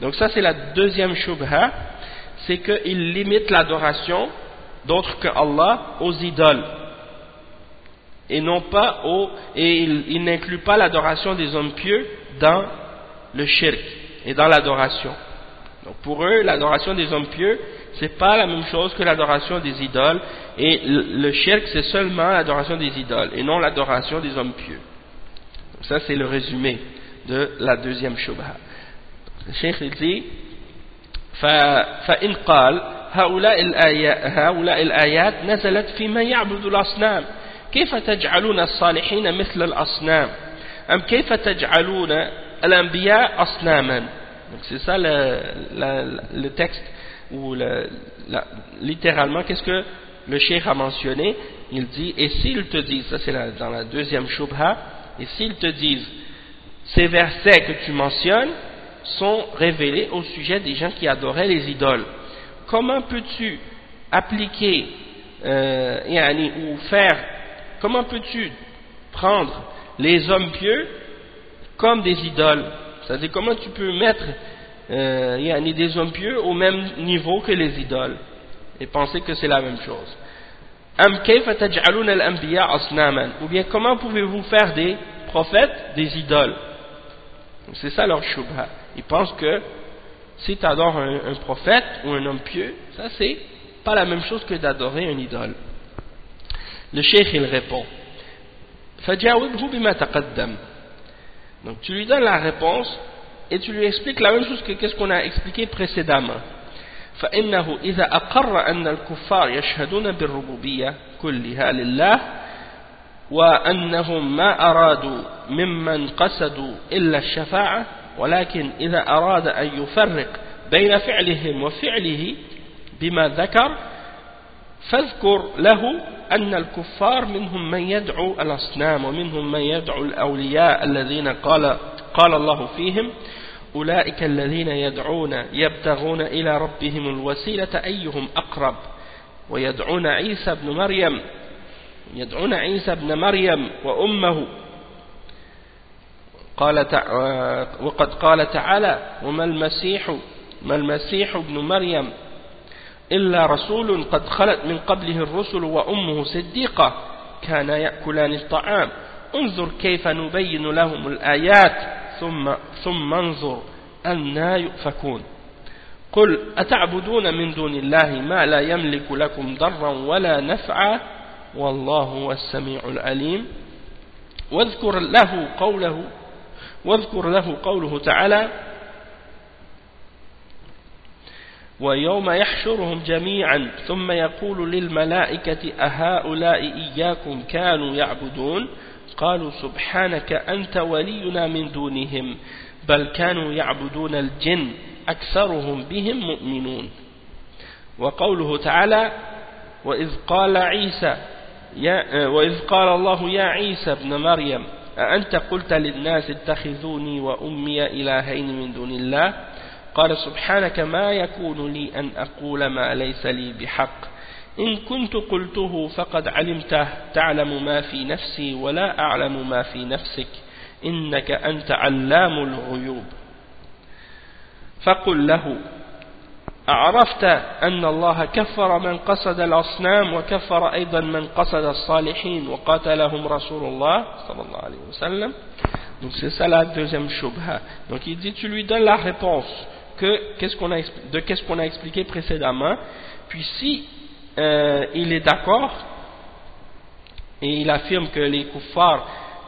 Donc ça, c'est la deuxième shubha c'est qu'il limite l'adoration d'autres que Allah aux idoles et non pas au, et il, n'inclut pas l'adoration des hommes pieux dans le shirk et dans l'adoration. Donc pour eux, l'adoration des hommes pieux, c'est pas la même chose que l'adoration des idoles et le, shirk c'est seulement l'adoration des idoles et non l'adoration des hommes pieux. Donc ça c'est le résumé de la deuxième shubha. Le cheikh dit فإن قال هؤلاء الآيات, هؤلاء الآيات نزلت في من يعبد الأصنام كيف تجعلون الصالحين مثل الأصنام أم كيف تجعلون Al-Anbiya Aslaman. Donc c'est ça le, texte, ou littéralement, qu'est-ce que le cheikh a mentionné? Il dit, et s'ils te disent, ça c'est dans la deuxième shubha, et s'ils te disent, ces versets que tu mentionnes sont révélés au sujet des gens qui adoraient les idoles. Comment peux-tu appliquer euh, ou faire, comment peux-tu prendre les hommes pieux comme des idoles C'est-à-dire comment tu peux mettre euh, des hommes pieux au même niveau que les idoles et penser que c'est la même chose? Ou bien comment pouvez-vous faire des prophètes des idoles? C'est ça leur shubha. Ils pensent que si tu adores un, prophète ou un homme pieux, ça c'est pas la même chose que d'adorer un idole. Le cheikh il répond donc tu lui donnes la réponse et tu lui expliques la même chose que qu'est-ce qu'on a expliqué précédemment فإنه إذا أقر أن الكفار يشهدون بالربوبية كلها لله وأنهم ما أرادوا ممن قصدوا إلا الشفاعة ولكن إذا أراد أن يفرق بين فعلهم وفعله بما ذكر فاذكر له أن الكفار منهم من يدعو الأصنام ومنهم من يدعو الأولياء الذين قال, قال الله فيهم أولئك الذين يدعون يبتغون إلى ربهم الوسيلة أيهم أقرب؟ ويدعون عيسى بن مريم يدعون عيسى بن مريم وأمه. قال وقد قال تعالى وما المسيح ما المسيح ابن مريم إلا رسول قد خلت من قبله الرسل وأمه صديقة كان يأكلان الطعام. انظر كيف نبين لهم الآيات ثم, ثم انظر أنا يؤفكون. قل أتعبدون من دون الله ما لا يملك لكم ضرا ولا نفعا؟ والله هو السميع العليم. واذكر له قوله واذكر له قوله تعالى ويوم يحشرهم جميعا ثم يقول للملائكة أهؤلاء إياكم كانوا يعبدون؟ قالوا سبحانك أنت ولينا من دونهم بل كانوا يعبدون الجن أكثرهم بهم مؤمنون. وقوله تعالى وإذ قال عيسى يا وإذ قال الله يا عيسى ابن مريم أأنت قلت للناس اتخذوني وأمي إلهين من دون الله؟ قال سبحانك ما يكون لي أن أقول ما ليس لي بحق. إن كنت قلته فقد علمته. تعلم ما في نفسي ولا أعلم ما في نفسك. إنك أنت علام الغيوب. فقل له أعرفت أن الله كفر من قصد الأصنام وكفر أيضا من قصد الصالحين وقاتلهم رسول الله صلى الله عليه وسلم. Donc c'est ça la deuxième shubha donc il dit tu lui donnes la réponse. De qu'est-ce qu'on a expliqué précédemment. Puis si euh, il est d'accord et il affirme que les kuffars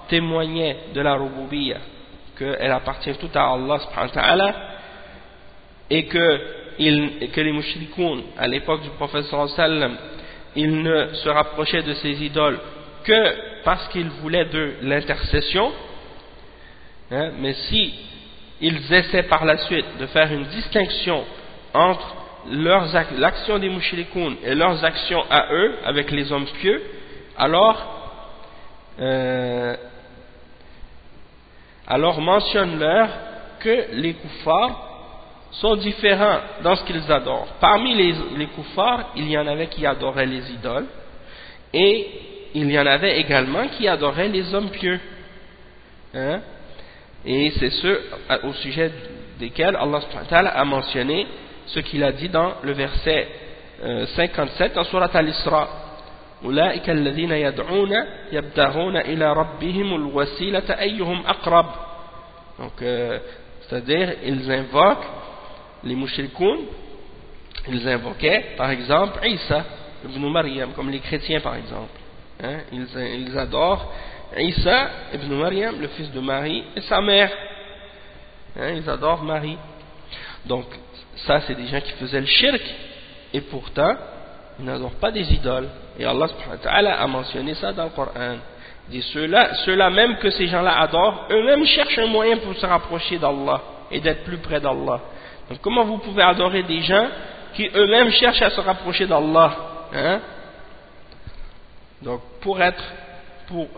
témoignaient de la rububiyya qu'elle appartient tout à Allah subhanahu et que, il, que les mushrikoun à l'époque du prophète sallam ils ne se rapprochaient de ces idoles que parce qu'ils voulaient de l'intercession hein, mais si ils essaient par la suite de faire une distinction entre l'action des mouchrikoun et leurs actions à eux avec les hommes pieux, alors, euh, alors mentionne-leur que les koufars sont différents dans ce qu'ils adorent. Parmi les, les il y en avait qui adoraient les idoles et il y en avait également qui adoraient les hommes pieux. Hein? Et c'est ceux au sujet desquels Allah a mentionné ce qu'il a dit dans le verset 57 en surat al-Isra أولئك الذين يدعون يبتغون إلى ربهم الوسيلة أيهم أقرب donc euh, c'est-à-dire ils invoquent les mushrikoun ils invoquaient par exemple Isa ibn Maryam comme les chrétiens par exemple hein, ils, ils adorent Isa ibn Maryam le fils de Marie et sa mère. Hein, ils adorent Marie. Donc ça c'est des gens qui faisaient le shirk. Et pourtant ils n'adorent pas des idoles. Et Allah a mentionné ça dans le Coran. Il dit ceux-là ceux même que ces gens-là adorent eux-mêmes cherchent un moyen pour se rapprocher d'Allah et d'être plus près d'Allah. Donc comment vous pouvez adorer des gens qui eux-mêmes cherchent à se rapprocher d'Allah hein? donc pour être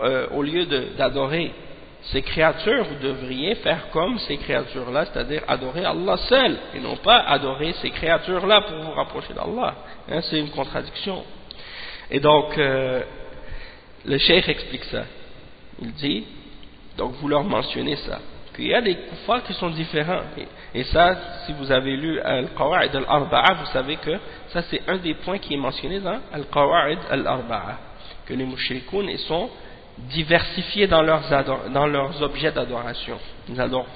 euh, au lieu d'adorer ces créatures, vous devriez faire comme ces créatures-là, c'est-à-dire adorer Allah seul, et non pas adorer ces créatures-là pour vous rapprocher d'Allah. Hein, c'est une contradiction. Et donc, euh, le cheikh explique ça. Il dit, donc vous leur mentionnez ça, qu'il y a des kuffars qui sont différents. Et, ça, si vous avez lu Al-Qawa'id al-Arba'a, vous savez que ça c'est un des points qui est mentionné dans Al-Qawa'id al-Arba'a, que les mushrikoun sont diversifiés dans leurs, dans leurs objets d'adoration. Ils n'adorent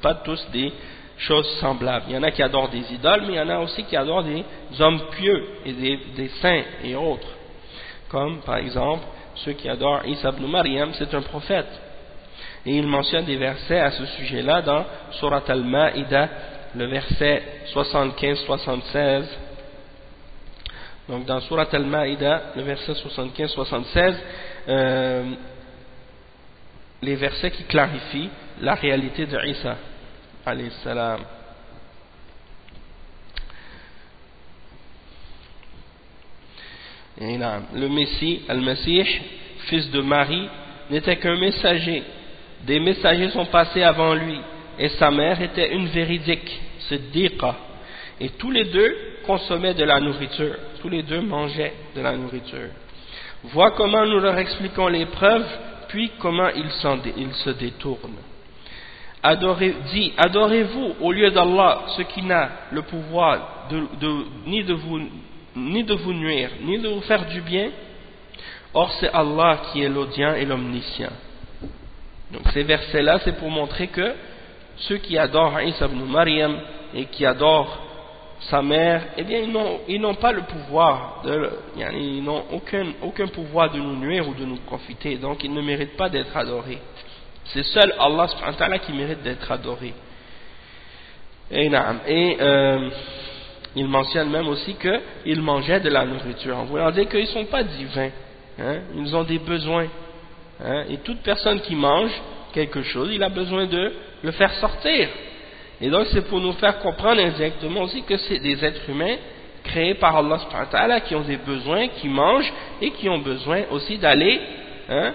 pas tous des choses semblables. Il y en a qui adorent des idoles, mais il y en a aussi qui adorent des hommes pieux et des, saints et autres. Comme par exemple ceux qui adorent Isa ibn Maryam, c'est un prophète. Et il mentionne des versets à ce sujet-là dans Surat al-Ma'ida, le verset 75-76 donc dans Surat Al-Ma'ida, le verset 75-76, euh, les versets qui clarifient la réalité de Isa, salam. le Messie, Al-Messie, fils de Marie, n'était qu'un messager. Des messagers sont passés avant lui, et sa mère était une véridique, c'est Dika. Et tous les deux consommaient de la nourriture tous les deux mangeaient de la nourriture. Vois comment nous leur expliquons les preuves, puis comment ils, se détournent. Adorez, dis, adorez-vous au lieu d'Allah ce qui n'a le pouvoir ni, de vous, ni de vous nuire, ni de vous faire du bien. Or c'est Allah qui est l'audient et l'omniscient. Donc ces versets-là, c'est pour montrer que ceux qui adorent Isa ibn Maryam et qui adorent sa mère, eh bien ils n'ont pas le pouvoir, de, ils n'ont aucun, aucun pouvoir de nous nuire ou de nous profiter, donc ils ne méritent pas d'être adorés. C'est seul Allah qui mérite d'être adoré. Et, et euh, il mentionne même aussi qu'ils mangeaient de la nourriture, en voulant dire qu'ils ne sont pas divins, hein, ils ont des besoins. Hein, et toute personne qui mange quelque chose, il a besoin de le faire sortir. Et donc c'est pour nous faire comprendre indirectement aussi que c'est des êtres humains créés par Allah qui ont des besoins, qui mangent et qui ont besoin aussi d'aller hein,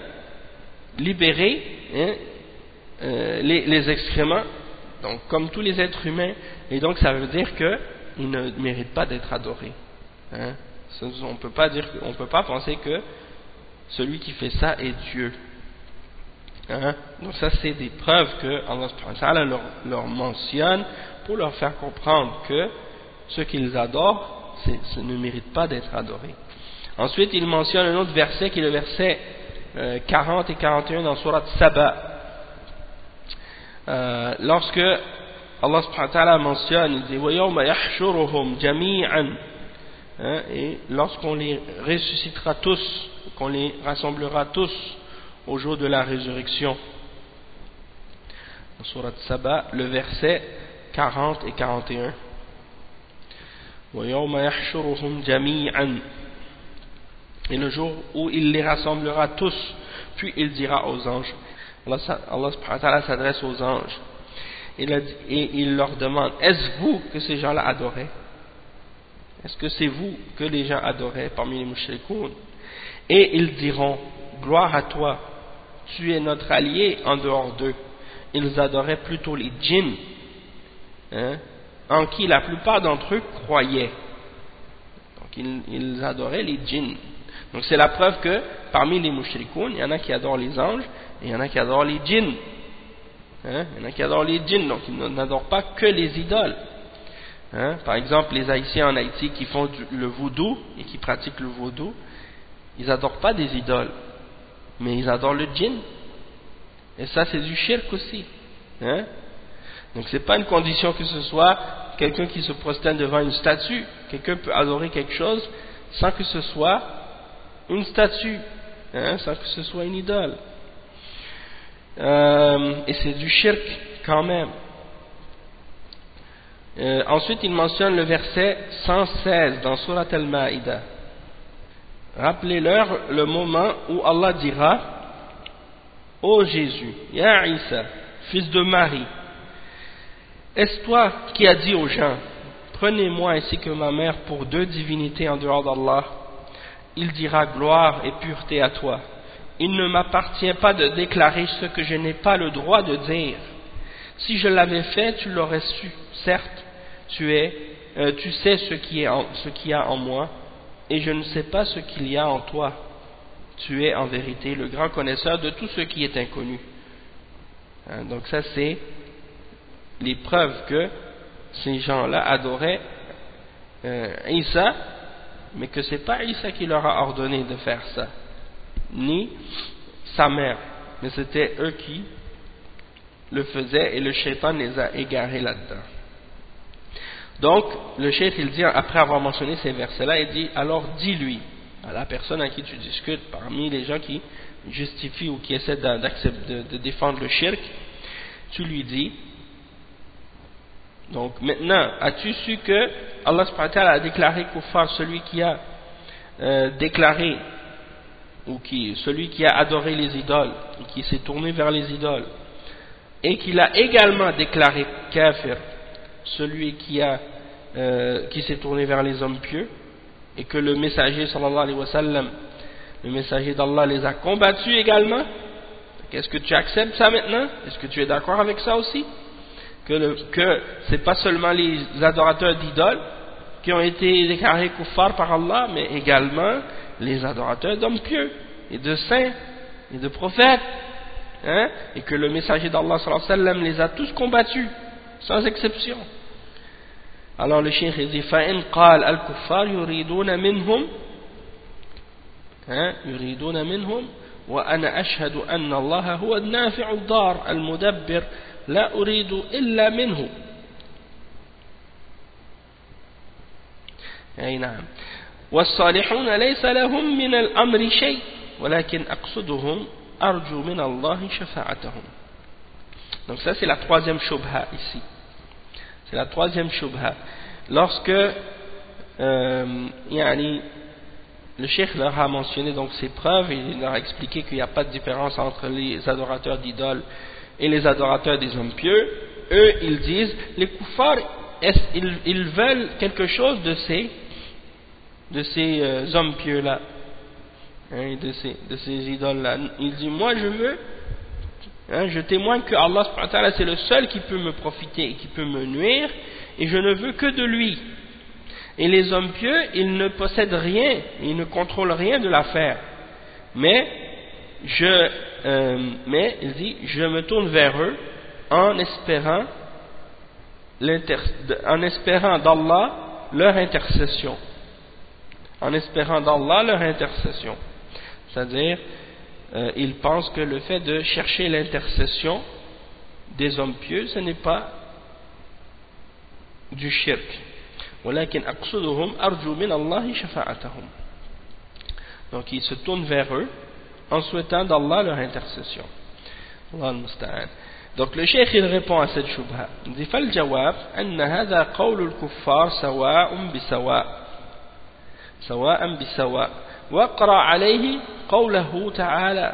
libérer hein, euh, les, excréments, donc comme tous les êtres humains. Et donc ça veut dire qu'ils ne méritent pas d'être adorés. Hein. On on peut pas penser que celui qui fait ça est Dieu. Hein? Donc ça c'est des preuves que Allah leur, leur mentionne pour leur faire comprendre que ce qu'ils adorent, ce ne mérite pas d'être adoré. Ensuite il mentionne un autre verset qui est le verset 40 euh, et 41 dans Surat Saba. Euh, lorsque Allah subhanahu wa ta'ala mentionne, il dit وَيَوْمَ jami'an hein, et lorsqu'on les ressuscitera tous, qu'on les rassemblera tous au jour de la résurrection. Dans Surat Saba, le verset 40 et 41. Et le jour où il les rassemblera tous, puis il dira aux anges, Allah s'adresse aux anges, et il leur demande, est-ce vous que ces gens-là adoraient? Est-ce que c'est vous que les gens adoraient parmi les mouchrikoun Et ils diront, gloire à toi, tu es notre allié en dehors d'eux. Ils adoraient plutôt les djinns, hein, en qui la plupart d'entre eux croyaient. Donc ils, adoraient les djinns. Donc c'est la preuve que parmi les mouchrikoun, il y en a qui adorent les anges et il y en a qui adorent les djinns. Hein, il y en a qui adorent les djinns, donc ils n'adorent pas que les idoles. Hein, par exemple, les Haïtiens en Haïti qui font le voodoo et qui pratiquent le voodoo, ils n'adorent pas des idoles mais ils adorent le djinn. Et ça, c'est du shirk aussi. Hein? Donc, ce n'est pas une condition que ce soit quelqu'un qui se prosterne devant une statue. Quelqu'un peut adorer quelque chose sans que ce soit une statue, hein? sans que ce soit une idole. Euh, et c'est du shirk quand même. Euh, ensuite, il mentionne le verset 116 dans Surat al-Ma'ida. Rappelez-leur le moment où Allah dira Ô Jésus, Ya Isa, fils de Marie, est-ce toi qui as dit aux gens Prenez-moi ainsi que ma mère pour deux divinités en dehors d'Allah? Il dira gloire et pureté à toi. Il ne m'appartient pas de déclarer ce que je n'ai pas le droit de dire. Si je l'avais fait, tu l'aurais su. Certes, tu, es, euh, tu sais ce qui, est a en moi, et je ne sais pas ce qu'il y a en toi. Tu es en vérité le grand connaisseur de tout ce qui est inconnu. Hein, donc ça c'est les preuves que ces gens-là adoraient euh, Isa, mais que ce n'est pas Isa qui leur a ordonné de faire ça, ni sa mère, mais c'était eux qui le faisaient et le shaitan les a égarés là-dedans. Donc, le chef, il dit, après avoir mentionné ces versets-là, il dit, alors dis-lui, à la personne à qui tu discutes, parmi les gens qui justifient ou qui essaient de, de, défendre le shirk, tu lui dis, donc maintenant, as-tu su que Allah a déclaré kuffar, celui qui a euh, déclaré, ou qui, celui qui a adoré les idoles, et qui s'est tourné vers les idoles, et qu'il a également déclaré kafir, celui qui a euh, qui s'est tourné vers les hommes pieux et que le messager sallallahu alayhi wa sallam le messager d'Allah les a combattus également. Est-ce que tu acceptes ça maintenant? Est-ce que tu es d'accord avec ça aussi? Que, que ce n'est pas seulement les adorateurs d'idoles qui ont été déclarés kuffar par Allah mais également les adorateurs d'hommes pieux et de saints et de prophètes hein, et que le messager d'Allah sallallahu alayhi wa sallam les a tous combattus sans exception alors le cheikh dit فإن قال الكفار يريدون منهم يريدون منهم وأنا أشهد أن الله هو النافع الضار المدبر لا أريد إلا منه أي نعم. والصالحون ليس لهم من الأمر شيء ولكن أقصدهم أرجو من الله شفاعتهم. Donc ça c'est la troisième shubha ici. C'est la troisième shubha. Lorsque euh, le cheikh leur a mentionné donc ces preuves il leur a expliqué qu'il n'y a pas de différence entre les adorateurs d'idoles et les adorateurs des hommes pieux. Eux, ils disent, les koufars, ils, ils, veulent quelque chose de ces, de ces euh, hommes pieux-là, hein, de ces, de ces idoles-là? Ils disent, moi je veux, hein, je témoigne que Allah c'est le seul qui peut me profiter et qui peut me nuire, et je ne veux que de lui. Et les hommes pieux, ils ne possèdent rien, ils ne contrôlent rien de l'affaire. Mais, je, euh, mais, il dit, je me tourne vers eux en espérant, en espérant d'Allah leur intercession. En espérant d'Allah leur intercession. C'est-à-dire, euh, ils pensent que le fait de chercher l'intercession des hommes pieux, ce n'est pas du shirk. ولكن أقصدهم أرجو من الله شفاعتهم donc ils se tournent vers eux en souhaitant d'Allah leur intercession Allah المستعان donc le cheikh il répond à cette shubha il dit فالجواب أن هذا قول الكفار سواء بسواء سواء بسواء واقرأ عليه قوله تعالى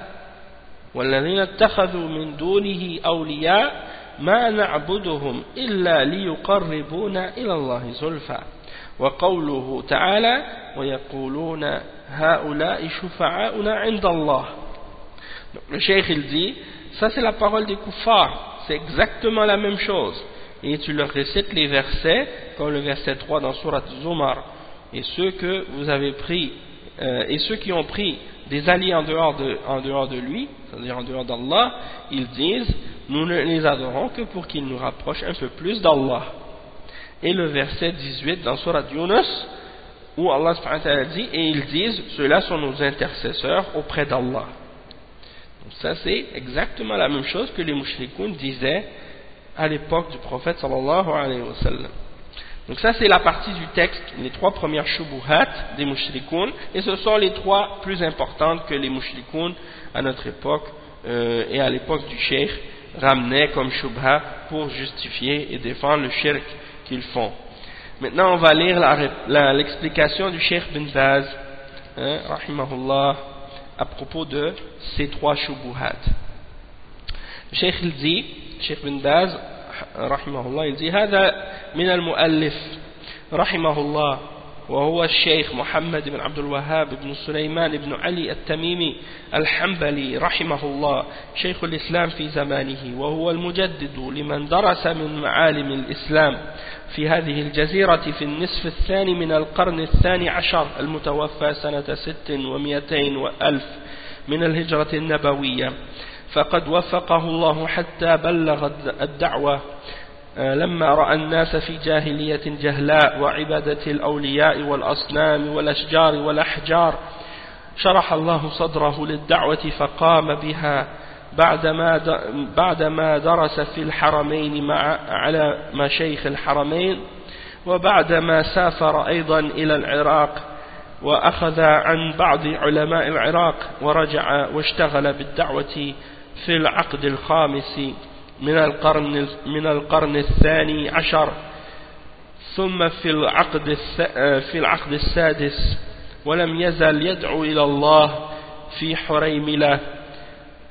والذين اتخذوا من دونه أولياء ما نعبدهم إلا ليقربونا إلى الله زلفى وقوله تعالى ويقولون هؤلاء شفعاؤنا عند الله le cheikh il dit ça c'est la parole des kuffars c'est exactement la même chose et tu leur récites les versets comme le verset 3 dans surat Zumar et ceux que vous avez pris euh, et ceux qui ont pris des alliés en dehors de, lui c'est-à-dire en dehors d'Allah ils disent nous ne les adorons que pour qu'ils nous rapprochent un peu plus d'Allah. Et le verset 18 dans Surat Yunus, où Allah dit, et ils disent, ceux-là sont nos intercesseurs auprès d'Allah. Donc ça c'est exactement la même chose que les mouchrikoun disaient à l'époque du prophète sallallahu alayhi wa sallam. Donc ça c'est la partie du texte, les trois premières shubuhat des mouchrikoun, et ce sont les trois plus importantes que les mouchrikoun à notre époque euh, et à l'époque du cheikh ramenaient comme shubha pour justifier et défendre le shirk qu'ils font. Maintenant, on va lire l'explication du Cheikh bin Baz, hein, rahimahullah, à propos de ces trois shubuhat. Le Cheikh il dit, Cheikh bin Baz, rahimahullah, il dit, هذا من المؤلف رحمه الله وهو الشيخ محمد بن عبد الوهاب بن سليمان بن علي التميمي الحنبلي رحمه الله شيخ الإسلام في زمانه وهو المجدد لمن درس من معالم الإسلام في هذه الجزيرة في النصف الثاني من القرن الثاني عشر المتوفى سنة ست ومئتين وألف من الهجرة النبوية. فقد وفقه الله حتى بلغ الدعوة. آه، لما رأى الناس في جاهلية جهلاء وعبادة الأولياء والأصنام والأشجار والأحجار شرح الله صدره للدعوة فقام بها بعدما بعدما درس في الحرمين مع على مشايخ الحرمين وبعدما سافر أيضا إلى العراق وأخذ عن بعض علماء العراق ورجع واشتغل بالدعوة في العقد الخامس من القرن من القرن الثاني عشر ثم في العقد في العقد السادس ولم يزل يدعو إلى الله في حريملة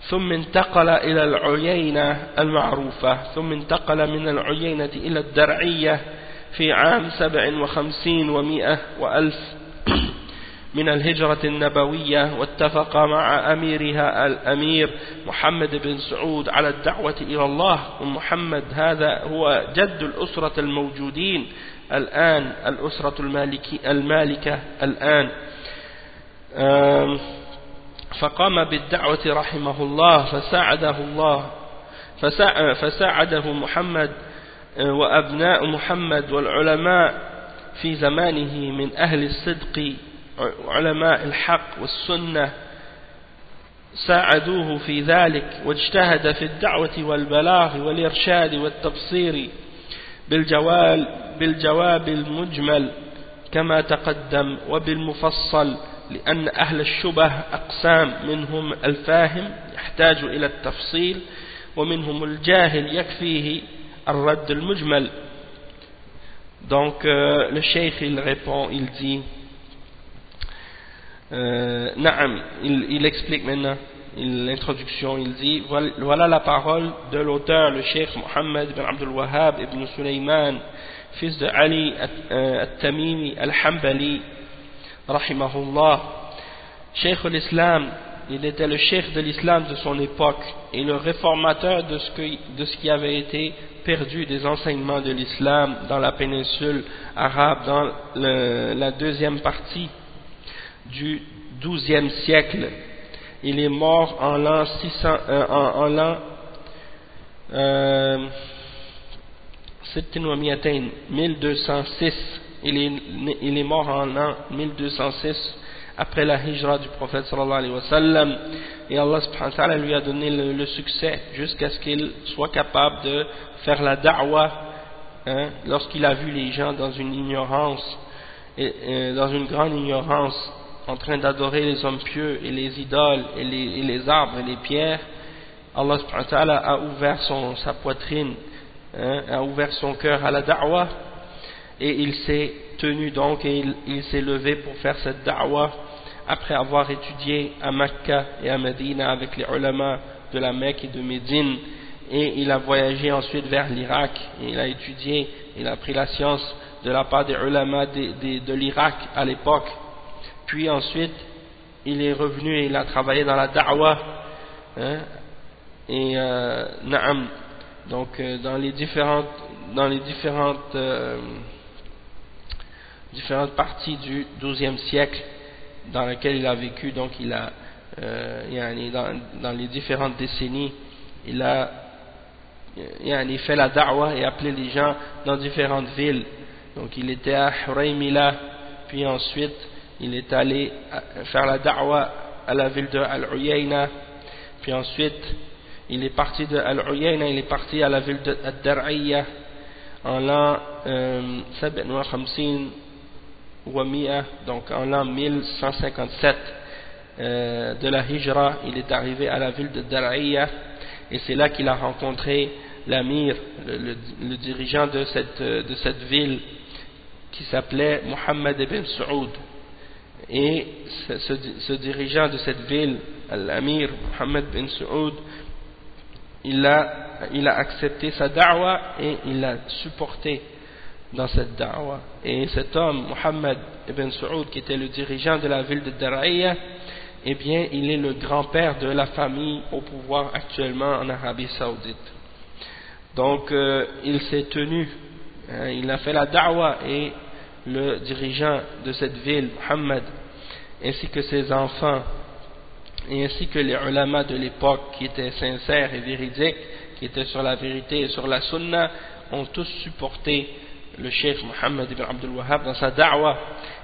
ثم انتقل إلى العيينة المعروفة ثم انتقل من العيينة إلى الدرعية في عام سبع وخمسين ومائة وألف. من الهجرة النبوية واتفق مع أميرها الأمير محمد بن سعود على الدعوة إلى الله. ومحمد هذا هو جد الأسرة الموجودين الآن الأسرة المالكي المالكة الآن. فقام بالدعوة رحمه الله فساعده الله فساعده محمد وأبناء محمد والعلماء في زمانه من أهل الصدق علماء الحق والسنة ساعدوه في ذلك واجتهد في الدعوة والبلاغ والإرشاد والتبصير بالجوال بالجواب المجمل كما تقدم وبالمفصل لأن أهل الشبه أقسام منهم الفاهم يحتاج إلى التفصيل ومنهم الجاهل يكفيه الرد المجمل. Donc euh, le cheikh il répond, il dit euh, il, explique maintenant l'introduction, il dit voilà la parole de l'auteur, le cheikh Mohammed ibn Abdul Wahhab ibn Sulaiman, fils de Ali al-Tamimi al-Hambali, rahimahullah. Cheikh l'Islam, il était le cheikh de l'islam de son époque et le réformateur de ce qui avait été perdu des enseignements de l'islam dans la péninsule arabe dans la deuxième partie du XIIe siècle. Il est mort en l'an 600, euh, en, en l'an euh, 1206. Il est, il est mort en l'an 1206 après la hijra du prophète sallallahu alayhi wa et Allah subhanahu wa ta'ala lui a donné le, succès jusqu'à ce qu'il soit capable de faire la da'wah hein, lorsqu'il a vu les gens dans une ignorance et, dans une grande ignorance en train d'adorer les hommes pieux et les idoles et les, arbres et les pierres, Allah a ouvert son, sa poitrine, hein, a ouvert son cœur à la da'wah. Et il s'est tenu donc et il, s'est levé pour faire cette da'wah après avoir étudié à Mecca et à Medina avec les ulama de la Mecque et de Médine. Et il a voyagé ensuite vers l'Irak et il a étudié, il a pris la science de la part des ulama de l'Irak à l'époque puis ensuite il est revenu et il a travaillé dans la da'wah hein, et euh, na'am. Donc euh, dans les différentes dans les différentes euh, différentes parties du XIIe siècle dans lesquelles il a vécu donc il a euh, dans, dans les différentes décennies il a il fait la da'wah et appelé les gens dans différentes villes. Donc il était à Huraymila puis ensuite il est allé faire la da'wa à la ville de Al-Uyayna, puis ensuite il est parti de Al-Uyayna, il est parti à la ville de Ad-Dar'iyya. En l'an euh, donc en l'an 1157 euh, de la Hijra, il est arrivé à la ville de et c'est là qu'il a rencontré l'amir, le, dirigeant de cette, de cette ville qui s'appelait Muhammad ibn Saoud et ce, dirigeant de cette ville, l'amir Mohammed bin Saoud, il a, il a accepté sa da'wa et il l'a supporté dans cette da'wa. Et cet homme, Mohammed ibn Saoud, qui était le dirigeant de la ville de Dara'iyya, eh bien, il est le grand-père de la famille au pouvoir actuellement en Arabie Saoudite. Donc, euh, il s'est tenu, hein, il a fait la da'wa et le dirigeant de cette ville, Muhammad, ainsi que ses enfants, et ainsi que les ulama de l'époque qui étaient sincères et véridiques, qui étaient sur la vérité et sur la sunna, ont tous supporté le cheikh Muhammad ibn Abdul Wahhab dans sa da'wa,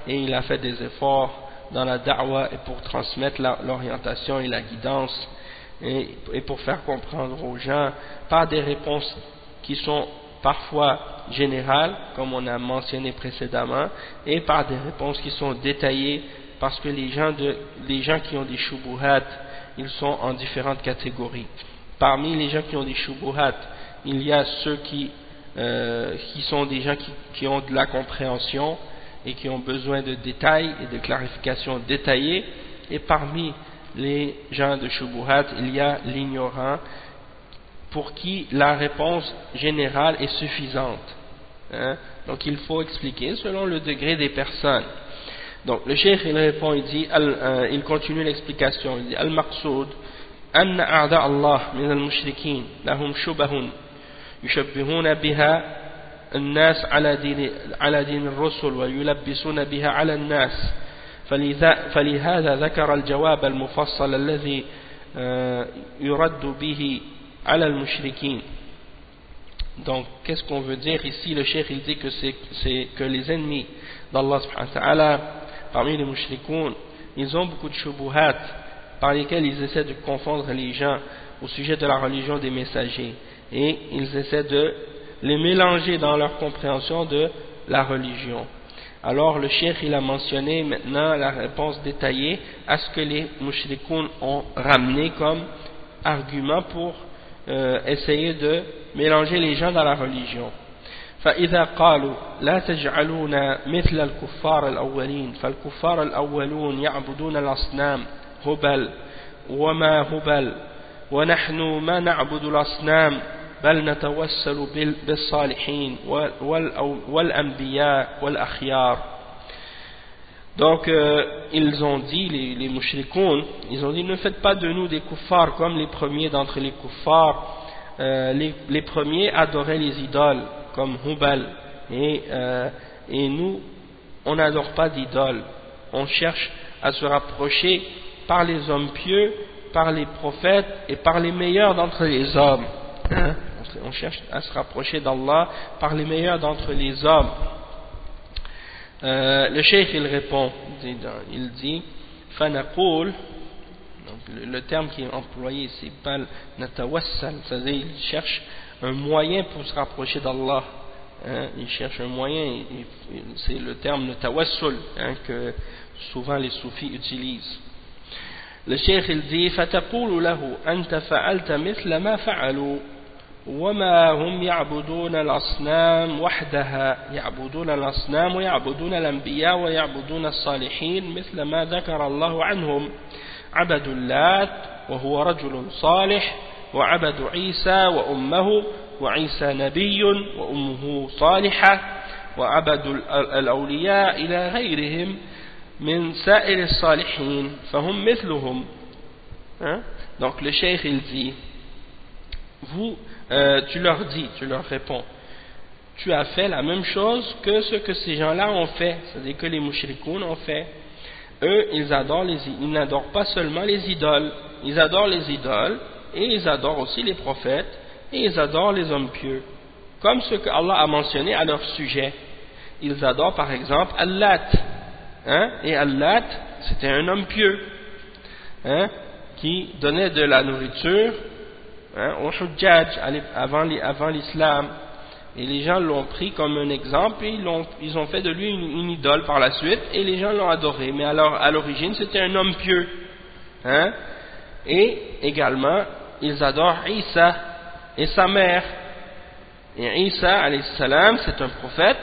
et il a fait des efforts dans la da'wa et pour transmettre l'orientation et la guidance, et, et pour faire comprendre aux gens par des réponses qui sont parfois générales, comme on a mentionné précédemment, et par des réponses qui sont détaillées, parce que les gens, de, les gens qui ont des shubuhat, ils sont en différentes catégories. Parmi les gens qui ont des shubuhat, il y a ceux qui, euh, qui sont des gens qui, qui ont de la compréhension et qui ont besoin de détails et de clarifications détaillées, et parmi les gens de shubuhat, il y a l'ignorant pour qui la réponse générale est suffisante. Hein? Donc il faut expliquer selon le degré des personnes. Donc le cheikh il répond, il dit, euh, il continue l'explication, il dit Al-Maqsoud, أن أعداء الله من المشركين لهم شبه يشبهون بها الناس على دين, على دين الرسل ويلبسون بها على الناس فلهذا ذكر الجواب المفصل الذي يرد به donc qu'est-ce qu'on veut dire ici? Le cheikh il dit que c'est que les ennemis d'Allah parmi les mushrikoun ils ont beaucoup de shubuhat par lesquels ils essaient de confondre les gens au sujet de la religion des messagers. Et ils essaient de les mélanger dans leur compréhension de la religion. Alors le cheikh il a mentionné maintenant la réponse détaillée à ce que les mushrikoun ont ramené comme argument pour euh, essayer de mélanger les gens dans la religion. فإذا قالوا لا تجعلون مثل الكفار الأولين فالكفار الأولون يعبدون الأصنام هبل وما هبل ونحن ما نعبد الأصنام بل نتوسل بالصالحين والأنبياء والأخيار Donc, euh, ils ont dit, les, les ils ont dit, ne faites pas de nous des kuffars comme les premiers d'entre les kuffars. Euh, les, premiers adoraient les idoles, comme Hubal. Et, euh, et nous, on n'adore pas d'idoles. On cherche à se rapprocher par les hommes pieux, par les prophètes et par les meilleurs d'entre les hommes. On cherche à se rapprocher d'Allah par les meilleurs d'entre les hommes. Euh, le cheikh il répond, il dit, fanaqul, donc le, terme qui est employé c'est pas natawassal, c'est-à-dire il cherche un moyen pour se rapprocher d'Allah. Hein, il cherche un moyen, c'est le terme natawassul hein, que souvent les soufis utilisent. Le cheikh il dit, fataqulu lahu anta fa'alta mithla ma fa'alu وما هم يعبدون الأصنام وحدها يعبدون الأصنام ويعبدون الأنبياء ويعبدون الصالحين مثل ما ذكر الله عنهم عبدوا اللات وهو رجل صالح وعبدوا عيسى وأمه وعيسى نبي وأمه صالحة وعبدوا الأولياء إلى غيرهم من سائر الصالحين فهم مثلهم. Donc le cheikh il dit, vous Euh, tu leur dis, tu leur réponds, tu as fait la même chose que ce que ces gens-là ont fait, c'est-à-dire que les mouchrikoun ont fait. Eux, ils adorent les, ils n'adorent pas seulement les idoles, ils adorent les idoles, et ils adorent aussi les prophètes, et ils adorent les hommes pieux. Comme ce que Allah a mentionné à leur sujet. Ils adorent par exemple Allah. Hein, et Allah, c'était un homme pieux, hein, qui donnait de la nourriture hein, au Hujjaj avant l'islam. Et les gens l'ont pris comme un exemple et ils ont, ils ont fait de lui une, idole par la suite et les gens l'ont adoré. Mais alors, à l'origine, c'était un homme pieux. Hein? Et également, ils adorent Isa et sa mère. Et Isa, salam, c'est un prophète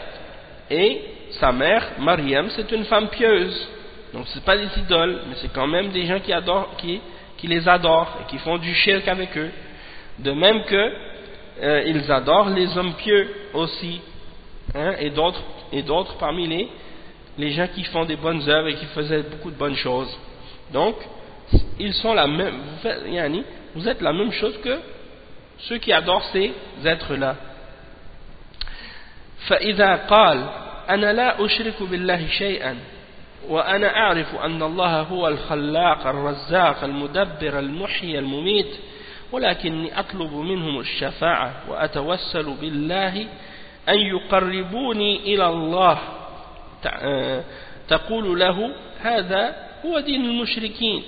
et sa mère, Mariam, c'est une femme pieuse. Donc, ce pas des idoles, mais c'est quand même des gens qui, adorent, qui, qui les adorent et qui font du shirk avec eux. De même que euh, ils adorent les hommes pieux aussi, hein, et d'autres et d'autres parmi les, les gens qui font des bonnes œuvres et qui faisaient beaucoup de bonnes choses. Donc, ils sont la même, vous, faites, yani, vous êtes la même chose que ceux qui adorent ces êtres-là. فإذا قال أنا لا أشرك بالله شيئا وأنا أعرف أن الله هو الخلاق الرزاق المدبر المحيي المميت ولكني أطلب منهم الشفاعة وأتوسل بالله أن يقربوني إلى الله. تقول له هذا هو دين المشركين.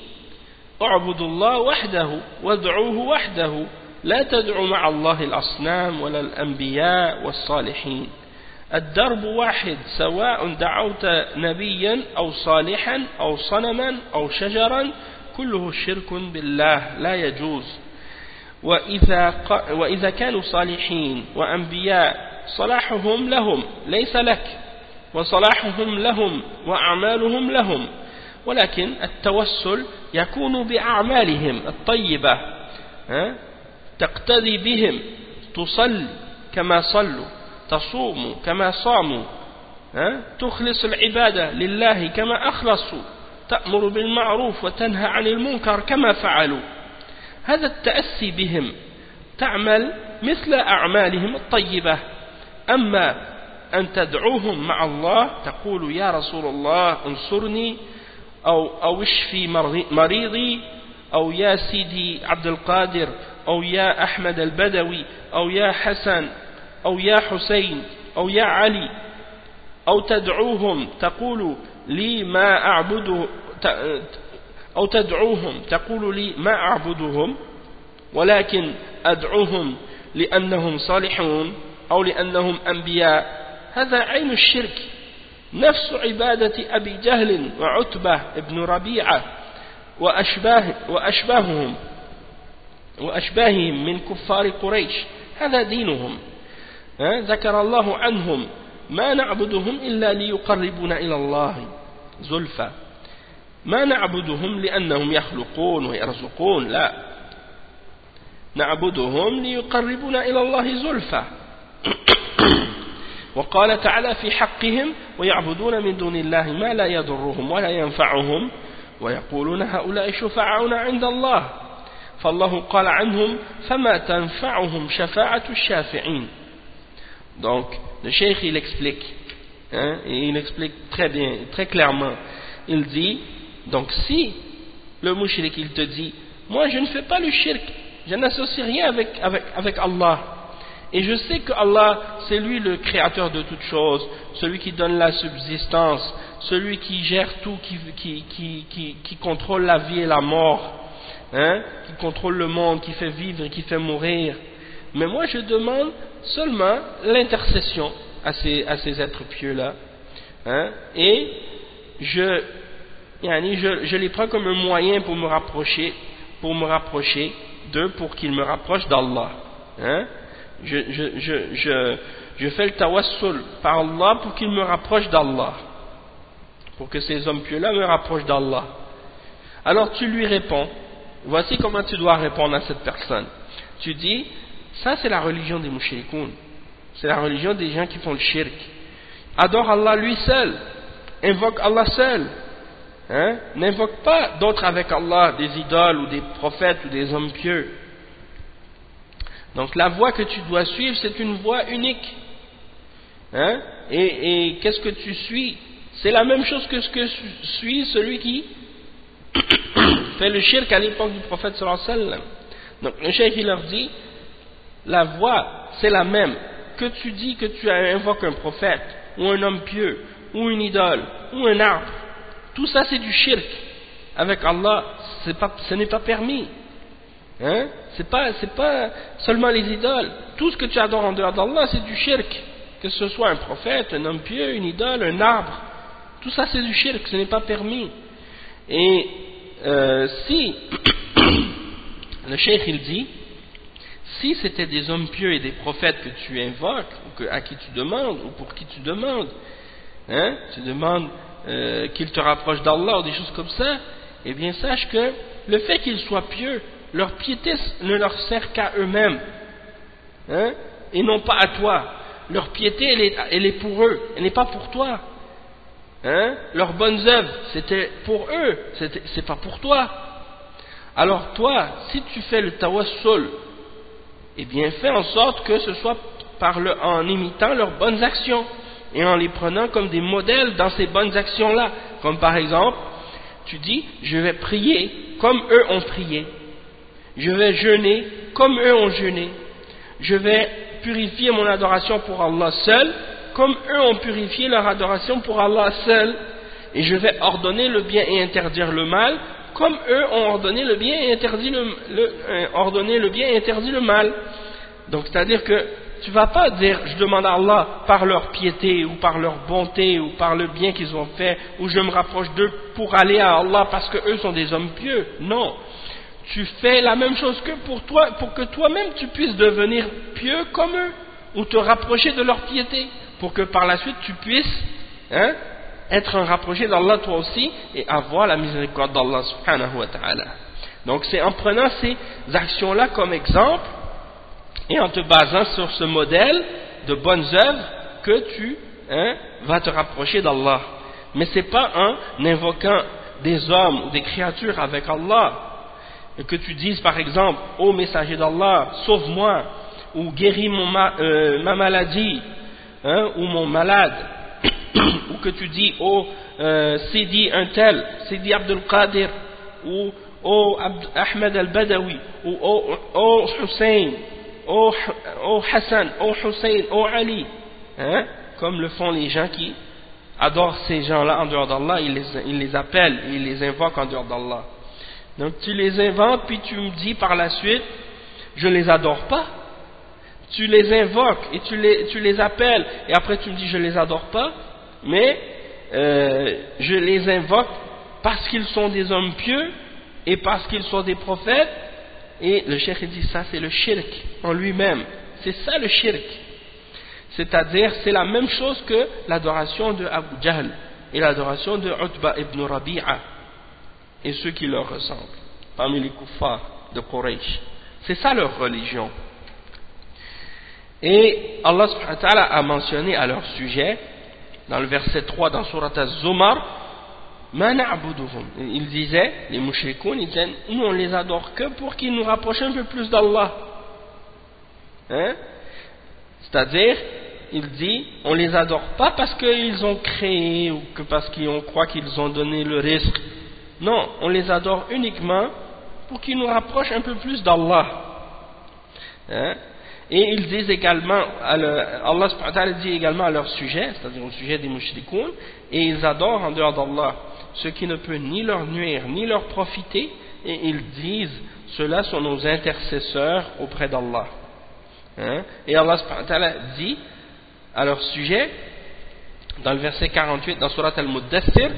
اعبدوا الله وحده وادعوه وحده. لا تدعوا مع الله الأصنام ولا الأنبياء والصالحين. الدرب واحد سواء دعوت نبيا أو صالحا أو صنما أو شجرا كله شرك بالله لا يجوز. وإذا, وإذا كانوا صالحين وأنبياء صلاحهم لهم ليس لك. وصلاحهم لهم وأعمالهم لهم. ولكن التوسل يكون بأعمالهم الطيبة تقتدي بهم. تصلي كما صلوا تصوم كما صاموا تخلص العبادة لله كما أخلصوا تأمر بالمعروف وتنهى عن المنكر كما فعلوا. هذا التأسي بهم تعمل مثل أعمالهم الطيبة. أما أن تدعوهم مع الله تقول يا رسول الله انصرني أو, أو اشفي مريضي أو يا سيدي عبد القادر أو يا أحمد البدوي أو يا حسن أو يا حسين أو يا علي أو تدعوهم تقول لي ما أعبده أو تدعوهم تقول لي ما أعبدهم ولكن أدعوهم لأنهم صالحون أو لأنهم أنبياء. هذا عين الشرك. نفس عبادة أبي جهل وعتبة ابن ربيعة وأشباه وأشباههم وأشباههم من كفار قريش. هذا دينهم. ذكر الله عنهم. ما نعبدهم إلا ليقربنا إلى الله. زلفى. ما نعبدهم لأنهم يخلقون ويرزقون لا. نعبدهم ليقربنا إلى الله زلفى. وقال تعالى في حقهم ويعبدون من دون الله ما لا يضرهم ولا ينفعهم. ويقولون هؤلاء شفعاؤنا عند الله. فالله قال عنهم فما تنفعهم شفاعة الشافعين. Donc le cheikh il explique hein, et il explique très bien très clairement. Il dit donc si le mouchrik il te dit moi je ne fais pas le shirk je n'associe rien avec, avec, avec Allah et je sais que Allah, c'est lui le créateur de toutes choses, celui qui donne la subsistance, celui qui gère tout, qui, qui, qui, qui contrôle la vie et la mort, hein, qui contrôle le monde, qui fait vivre et qui fait mourir. Mais moi, je demande seulement l'intercession à ces, à ces êtres pieux-là. Hein, et je, je, je les prends comme un moyen pour me rapprocher, pour me rapprocher d'eux, pour qu'ils me rapprochent d'Allah. Hein, je, je, je, fais le tawassul par Allah pour qu'il me rapproche d'Allah. Pour que ces hommes pieux-là me rapprochent d'Allah. Alors tu lui réponds, voici comment tu dois répondre à cette personne. Tu dis, ça c'est la religion des mouchrikoun. C'est la religion des gens qui font le shirk. Adore Allah lui seul. Invoque Allah seul. Hein? N'invoque pas d'autres avec Allah, des idoles ou des prophètes ou des hommes pieux. Donc la voie que tu dois suivre, c'est une voie unique. Hein? Et, qu'est-ce que tu suis? C'est la même chose que ce que suit celui qui fait le shirk à l'époque du prophète sallallahu. Donc le cheikh il leur dit, la voie c'est la même. Que tu dis que tu invoques un prophète, ou un homme pieux, ou une idole, ou un arbre, tout ça c'est du shirk. Avec Allah, pas, ce n'est pas permis. Hein? C'est pas, pas seulement les idoles. Tout ce que tu adores en dehors d'Allah, c'est du shirk. Que ce soit un prophète, un homme pieux, une idole, un arbre. Tout ça, c'est du shirk, ce n'est pas permis. Et euh, si, le cheikh il dit, si c'était des hommes pieux et des prophètes que tu invoques, ou à qui tu demandes, ou pour qui tu demandes, hein, tu demandes euh, qu'ils te rapprochent d'Allah ou des choses comme ça, eh bien sache que le fait qu'ils soient pieux leur piété ne leur sert qu'à eux-mêmes, hein, et non pas à toi. Leur piété, elle est, pour eux, elle n'est pas pour toi. Hein. Leurs bonnes œuvres, c'était pour eux, c'est pas pour toi. Alors toi, si tu fais le tawassul, eh bien fais en sorte que ce soit en imitant leurs bonnes actions et en les prenant comme des modèles dans ces bonnes actions-là. Comme par exemple, tu dis, je vais prier comme eux ont prié. Je vais jeûner comme eux ont jeûné. Je vais purifier mon adoration pour Allah seul, comme eux ont purifié leur adoration pour Allah seul. Et je vais ordonner le bien et interdire le mal, comme eux ont ordonné le bien et interdit le, euh, ordonné le bien et interdit le mal. Donc c'est-à-dire que tu vas pas dire je demande à Allah par leur piété ou par leur bonté ou par le bien qu'ils ont fait ou je me rapproche d'eux pour aller à Allah parce que eux sont des hommes pieux. Non tu fais la même chose que pour toi, pour que toi-même tu puisses devenir pieux comme eux, ou te rapprocher de leur piété, pour que par la suite tu puisses hein, être un rapproché d'Allah toi aussi, et avoir la miséricorde d'Allah subhanahu. Donc c'est en prenant ces actions-là comme exemple, et en te basant sur ce modèle de bonnes œuvres, que tu hein, vas te rapprocher d'Allah. Mais ce n'est pas en invoquant des hommes ou des créatures avec Allah, que tu dises par exemple, ô messager d'Allah, sauve-moi, ou guéris euh, ma maladie, hein, ou mon malade, ou que tu dis, ô euh, Sidi un tel, Sidi Abdul Qadir, ou ô Ahmed al-Badawi, ou ô, Hussein, ô, Hassan, ô Hussein, ô Ali, hein, comme le font les gens qui adorent ces gens-là en dehors d'Allah, ils les, ils les appellent, ils les invoquent en dehors d'Allah. Donc tu les inventes, puis tu me dis par la suite, je ne les adore pas. Tu les invoques et tu les, tu les appelles, et après tu me dis je ne les adore pas, mais euh, je les invoque parce qu'ils sont des hommes pieux et parce qu'ils sont des prophètes. Et le cheikh dit ça c'est le shirk en lui-même. C'est ça le shirk. C'est-à-dire, c'est la même chose que l'adoration de Abu Jahl et l'adoration de Utba ibn Rabi'a et ceux qui leur ressemblent, parmi les kuffars de Quraysh. C'est ça leur religion. Et Allah a mentionné à leur sujet, dans le verset 3 dans Surat Az-Zumar, il disait, les mouchrikoun, ils disaient, nous on les adore que pour qu'ils nous rapprochent un peu plus d'Allah. Hein? C'est-à-dire, il dit, on les adore pas parce qu'ils ont créé ou que parce qu'on croit qu'ils ont donné le risque. Non, on les adore uniquement pour qu'ils nous rapprochent un peu plus d'Allah. Hein? Et ils disent également, Allah dit également à leur sujet, c'est-à-dire au sujet des mouchrikoun, et ils adorent en dehors d'Allah ce qui ne peut ni leur nuire ni leur profiter, et ils disent ceux-là sont nos intercesseurs auprès d'Allah. Hein? Et Allah dit à leur sujet, dans le verset 48, dans Surat al-Muddathir,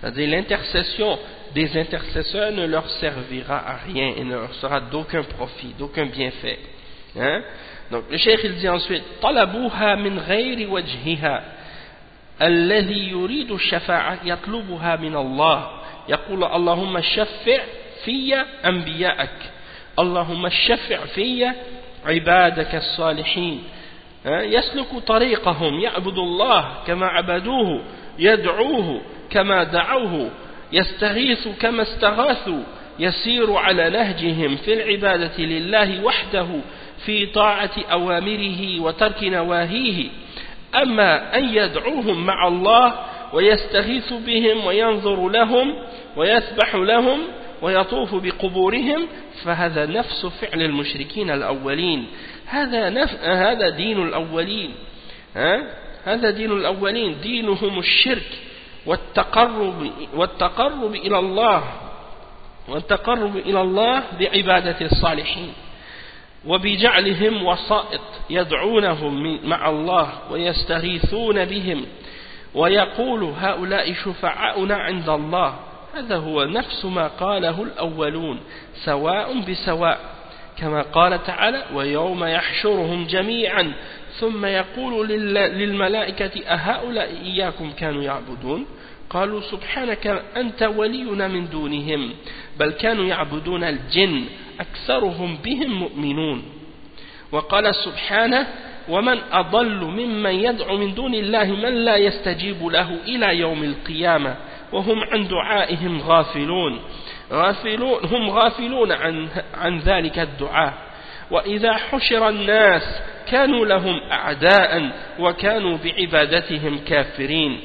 c'est-à-dire l'intercession des intercesseurs ne leur servira à rien et ne leur sera d'aucun profit, d'aucun bienfait. Hein? Donc le cheikh il dit ensuite, الذي يريد الشفاعة يطلبها من الله. يقول اللهم شفع في أنبيائك اللهم شفع في عبادك الصالحين. يسلك طريقهم يعبد الله كما عبدوه يدعوه كما دعوه يستغيث كما استغاثوا يسير على نهجهم في العبادة لله وحده في طاعة أوامره وترك نواهيه. أما أن يدعوهم مع الله ويستغيث بهم وينظر لهم ويسبح لهم ويطوف بقبورهم فهذا نفس فعل المشركين الأولين. هذا, نف... هذا دين الأولين. ها؟ هذا دين الأولين. دينهم الشرك والتقرب, والتقرب إلى الله والتقرب إلى الله بعبادة الصالحين. وبجعلهم وسائط يدعونهم مع الله ويستغيثون بهم ويقول هؤلاء شفعاؤنا عند الله. هذا هو نفس ما قاله الأولون سواء بسواء كما قال تعالى ويوم يحشرهم جميعا. ثم يقول للملائكة أهؤلاء إياكم كانوا يعبدون؟ قالوا سبحانك أنت ولينا من دونهم بل كانوا يعبدون الجن أكثرهم بهم مؤمنون. وقال سبحانه ومن أضل ممن يدعو من دون الله من لا يستجيب له إلى يوم القيامة وهم عن دعائهم غافلون. غافلون هم غافلون عن, عن ذلك الدعاء. وإذا حشر الناس كانوا لهم أعداء وكانوا بعبادتهم كافرين.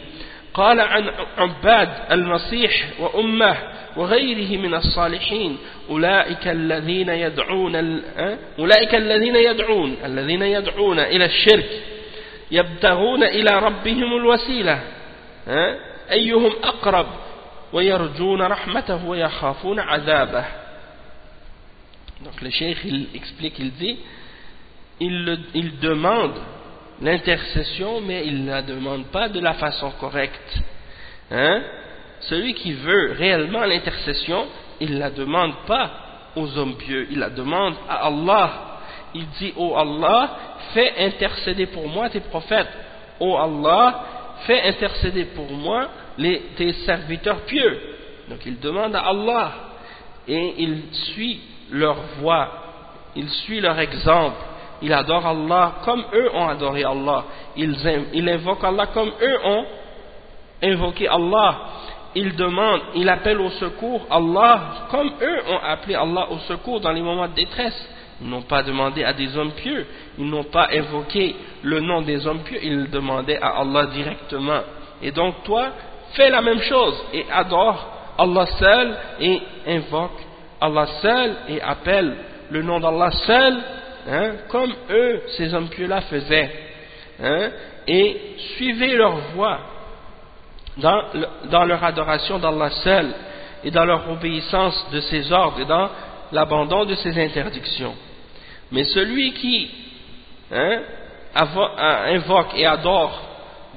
قال عن عباد المسيح وأمه وغيره من الصالحين أولئك الذين يدعون أولئك الذين يدعون الذين يدعون إلى الشرك يبتغون إلى ربهم الوسيلة أيهم أقرب؟ ويرجون رحمته ويخافون عذابه. Donc le cheikh il explique, il dit, il, le, il demande l'intercession, mais il ne la demande pas de la façon correcte. Hein? Celui qui veut réellement l'intercession, il ne la demande pas aux hommes pieux, il la demande à Allah. Il dit, oh Allah, fais intercéder pour moi tes prophètes. Oh Allah, fais intercéder pour moi les, tes serviteurs pieux. Donc il demande à Allah et il suit leur voie, il suit leur exemple il adore Allah comme eux ont adoré Allah. Il, il invoque Allah comme eux ont invoqué Allah. Il demande, il appelle au secours Allah comme eux ont appelé Allah au secours dans les moments de détresse. Ils n'ont pas demandé à des hommes pieux, ils n'ont pas invoqué le nom des hommes pieux, ils demandaient à Allah directement. Et donc toi, fais la même chose et adore Allah seul et invoque Allah seul et appelle le nom d'Allah seul Hein, comme eux, ces hommes pieux-là faisaient, hein, et suivez leur voie dans, dans leur adoration d'Allah seul, et dans leur obéissance de ses ordres, et dans l'abandon de ses interdictions. Mais celui qui hein, invoque et adore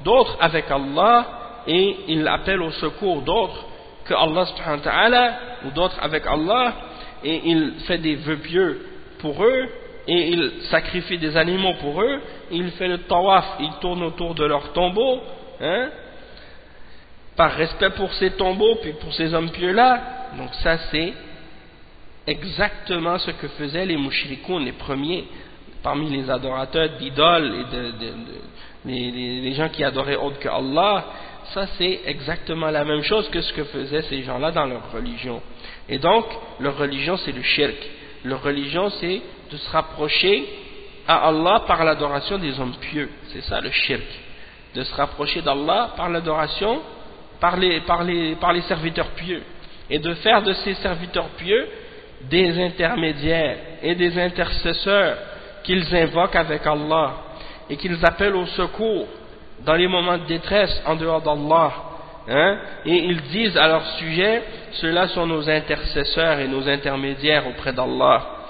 d'autres avec Allah, et il appelle au secours d'autres que Allah subhanahu wa ta'ala, ou d'autres avec Allah, et il fait des vœux pieux pour eux, et il sacrifie des animaux pour eux, il fait le tawaf, il tourne autour de leur tombeau, hein, par respect pour ces tombeaux, puis pour ces hommes pieux-là. Donc ça c'est exactement ce que faisaient les mouchrikoun, les premiers, parmi les adorateurs d'idoles et les, gens qui adoraient autre que Allah. Ça c'est exactement la même chose que ce que faisaient ces gens-là dans leur religion. Et donc, leur religion c'est le shirk. Leur religion c'est de se rapprocher à Allah par l'adoration des hommes pieux. C'est ça le shirk. De se rapprocher d'Allah par l'adoration par les, par, les, par les serviteurs pieux. Et de faire de ces serviteurs pieux des intermédiaires et des intercesseurs qu'ils invoquent avec Allah et qu'ils appellent au secours dans les moments de détresse en dehors d'Allah. Hein? Et ils disent à leur sujet, ceux-là sont nos intercesseurs et nos intermédiaires auprès d'Allah.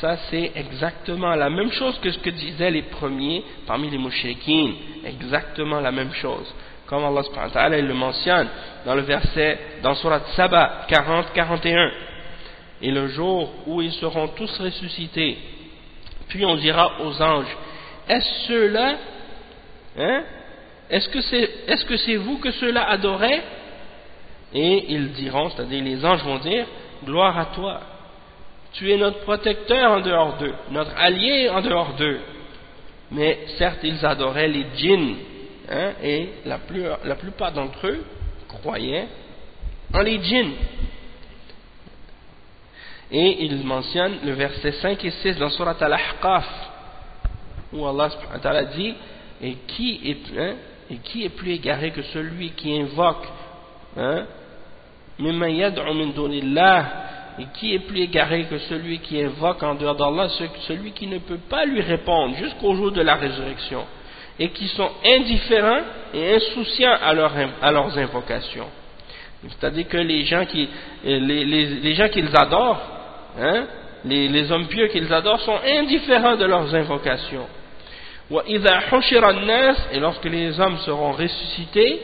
Ça, c'est exactement la même chose que ce que disaient les premiers parmi les mouchriquines. Exactement la même chose. Comme Allah le mentionne dans le verset, dans Surat Saba 40-41. Et le jour où ils seront tous ressuscités, puis on dira aux anges, est-ce ceux-là, hein, est-ce que c'est est vous que ceux-là adoraient? Et ils diront, c'est-à-dire les anges vont dire, gloire à toi, tu es notre protecteur en dehors d'eux, notre allié en dehors d'eux. Mais certes, ils adoraient les djinns, hein, et la, plupart d'entre eux croyaient en les djinns. Et il mentionne le verset 5 et 6 dans Surat Al-Ahqaf, où Allah dit et qui, est, hein, et qui est plus égaré que celui qui invoque hein, et qui est plus égaré que celui qui invoque en dehors d'Allah celui qui ne peut pas lui répondre jusqu'au jour de la résurrection et qui sont indifférents et insouciants à, leurs invocations. C'est-à-dire que les gens les, les, gens qu'ils adorent, hein, les, hommes pieux qu'ils adorent sont indifférents de leurs invocations. Et lorsque les hommes seront ressuscités,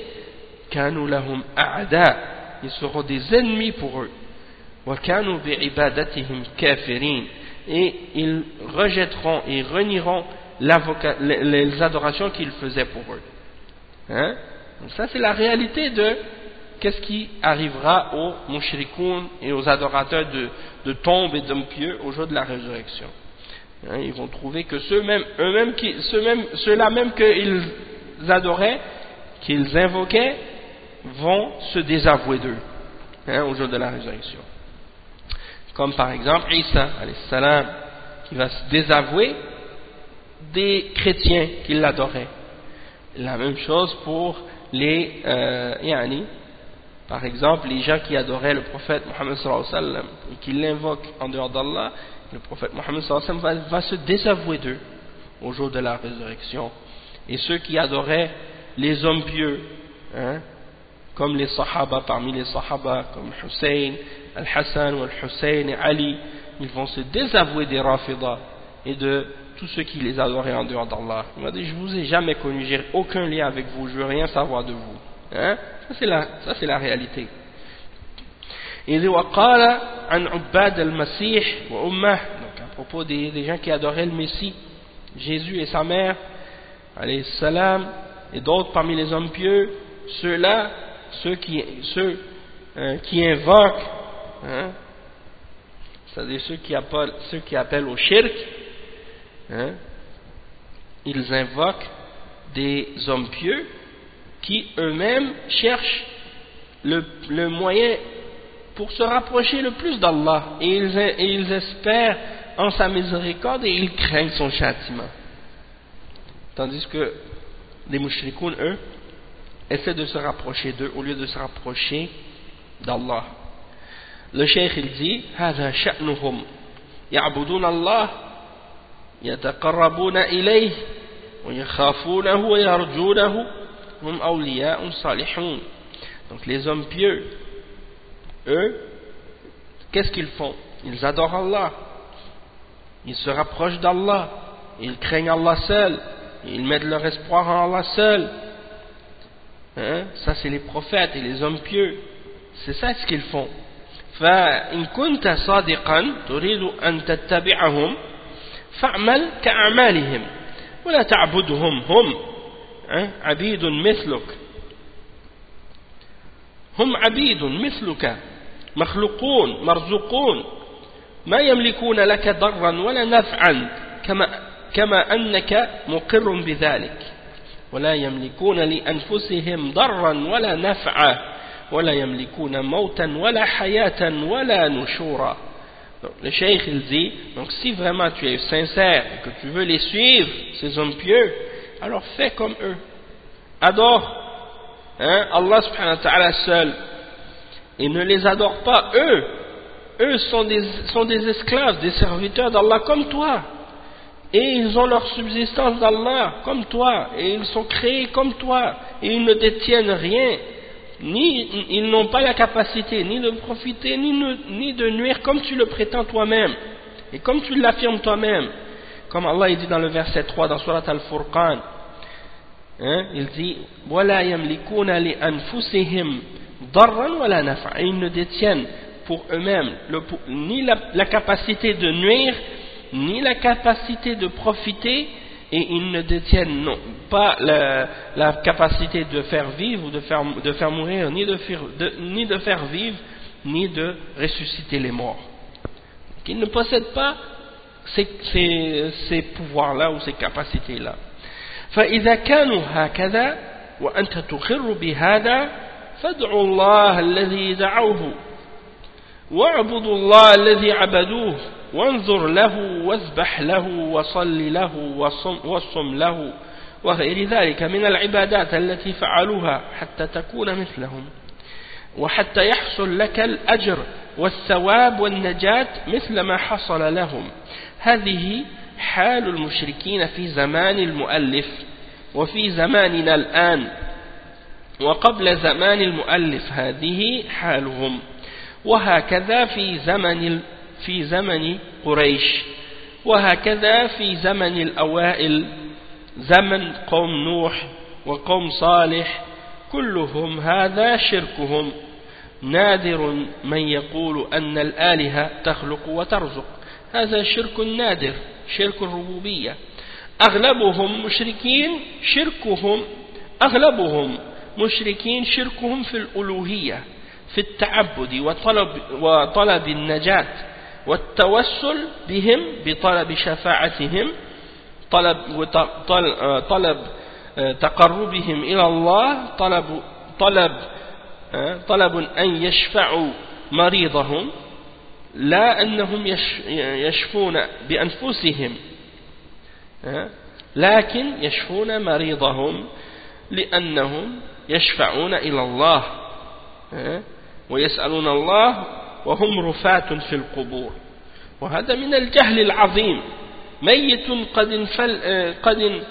ils seront des ennemis pour eux. Et ils rejetteront et renieront les adorations qu'ils faisaient pour eux. Hein? Ça c'est la réalité de qu'est-ce qui arrivera aux mouchrikoun et aux adorateurs de, tombes et d'hommes pieux au jour de la résurrection. Hein? Ils vont trouver que ceux-mêmes, eux-mêmes, ceux-là même qu'ils adoraient, qu'ils invoquaient, vont se désavouer d'eux hein, au jour de la résurrection. Comme par exemple Isa, salam, qui va se désavouer des chrétiens qui l'adoraient. La même chose pour les euh, yani, par exemple, les gens qui adoraient le prophète Mohammed sallam et qui l'invoquent en dehors d'Allah, le prophète Mohammed sallam va, va se désavouer d'eux au jour de la résurrection. Et ceux qui adoraient les hommes pieux, hein, comme les sahaba, parmi les sahaba, comme Hussein, Al-Hassan, Al-Hussein et Ali, ils vont se désavouer des Rafidah et de tous ceux qui les adoraient en dehors d'Allah. Il m'a dit, je vous ai jamais connu, j'ai aucun lien avec vous, je veux rien savoir de vous. Hein? Ça c'est la, ça c'est la réalité. Il dit, وقال عن عباد المسيح وأمه donc à propos des, des, gens qui adoraient le Messie, Jésus et sa mère, alayhi salam, et d'autres parmi les hommes pieux, ceux-là, ceux qui, ceux, euh, qui invoquent, hein, c'est-à-dire ceux qui appellent, ceux au shirk, Hein? ils invoquent des hommes pieux qui eux-mêmes cherchent le, moyen pour se rapprocher le plus d'Allah et ils, espèrent en sa miséricorde et ils craignent son châtiment. Tandis que les mouchrikoun, eux, essaient de se rapprocher d'eux au lieu de se rapprocher d'Allah Le cheikh il dit هذا شأنهم يعبدون الله يتقربون إليه ويخافونه ويرجونه هم أولياء صالحون donc les hommes pieux eux qu'est-ce qu'ils font ils adorent Allah ils se rapprochent d'Allah ils craignent Allah seul ils mettent leur espoir en Allah seul hein? ça c'est les prophètes et les hommes pieux c'est ça ce qu'ils font فإن كنت صادقا تريد أن تتبعهم فاعمل كأعمالهم ولا تعبدهم هم عبيد مثلك. هم عبيد مثلك مخلوقون مرزوقون. ما يملكون لك ضرا ولا نفعا كما, كما أنك مقر بذلك. ولا يملكون لأنفسهم ضرا ولا نفعا. ولا يملكون موتا ولا حياة ولا نشورا le cheikh il dit donc si vraiment tu es sincère et que tu veux les suivre ces hommes pieux alors fais comme eux adore hein, Allah subhanahu wa ta'ala seul et ne les adore pas eux eux sont des, sont des esclaves, des serviteurs d'Allah comme toi. Et ils ont leur subsistance d'Allah comme toi. Et ils sont créés comme toi. Et ils ne détiennent rien. Ni, ils n'ont pas la capacité ni de profiter, ni, de nuire comme tu le prétends toi-même. Et comme tu l'affirmes toi-même. Comme Allah dit dans le verset 3 dans Surat Al-Furqan. Hein, il dit ils ne détiennent pour eux-mêmes ni la, capacité de nuire, ni la capacité de profiter, et ils ne détiennent non, pas la, capacité de faire vivre ou de faire, de faire mourir, ni de, faire, ni de faire vivre, ni de ressusciter les morts. Ils ne possèdent pas ces, ces, ces pouvoirs-là ou ces capacités-là. فإذا كانوا هكذا وأنت تقر بهذا فادعوا الله الذي دعوه واعبدوا الله الذي عبدوه وانظر له واذبح له وصل له وصم, له وغير ذلك من العبادات التي فعلوها حتى تكون مثلهم. وحتى يحصل لك الأجر والثواب والنجاة مثل ما حصل لهم. هذه حال المشركين في زمان المؤلف وفي زماننا الآن. وقبل زمان المؤلف هذه حالهم. وهكذا في زمن في زمن قريش وهكذا في زمن الأوائل زمن قوم نوح وقوم صالح كلهم هذا شركهم. نادر من يقول أن الآلهة تخلق وترزق هذا شرك نادر شرك الربوبية. أغلبهم مشركين شركهم أغلبهم مشركين شركهم في الألوهية في التعبد وطلب, وطلب النجاة. والتوسل بهم بطلب شفاعتهم طلب, طلب تقربهم إلى الله طلب, طلب, طلب أن يشفعوا مريضهم لا أنهم يشفون بأنفسهم لكن يشفون مريضهم لأنهم يشفعون إلى الله ويسألون الله وهم رفاة في القبور. وهذا من الجهل العظيم. ميت قد, انفل قد,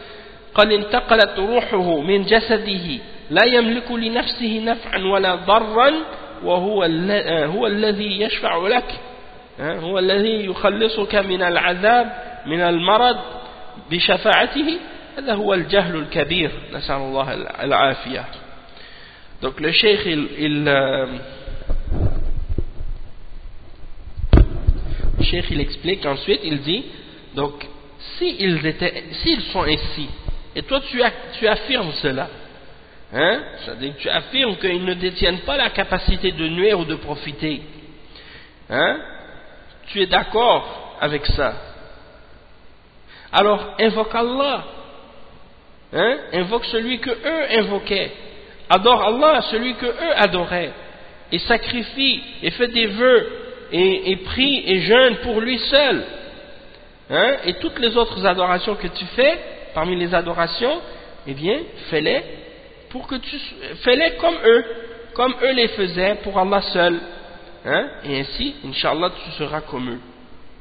قد انتقلت روحه من جسده لا يملك لنفسه نفعا ولا ضرا وهو هو الذي يشفع لك هو الذي يخلصك من العذاب من المرض بشفاعته. هذا هو الجهل الكبير. نسأل الله العافية. Donc le cheikh, il, il, le cheikh, il explique ensuite, il dit, donc, s'ils s'ils sont ainsi, et toi tu, tu affirmes cela, hein, c'est-à-dire tu affirmes qu'ils ne détiennent pas la capacité de nuire ou de profiter, hein, tu es d'accord avec ça. Alors, invoque Allah, hein, invoque celui que eux invoquaient, adore Allah, celui que eux adoraient, et sacrifie, et fait des vœux, et, prie et jeûne pour lui seul. Hein? Et toutes les autres adorations que tu fais, parmi les adorations, eh bien, fais-les pour que tu fais-les comme eux, comme eux les faisaient pour Allah seul. Hein? Et ainsi, Inch'Allah, tu seras comme eux.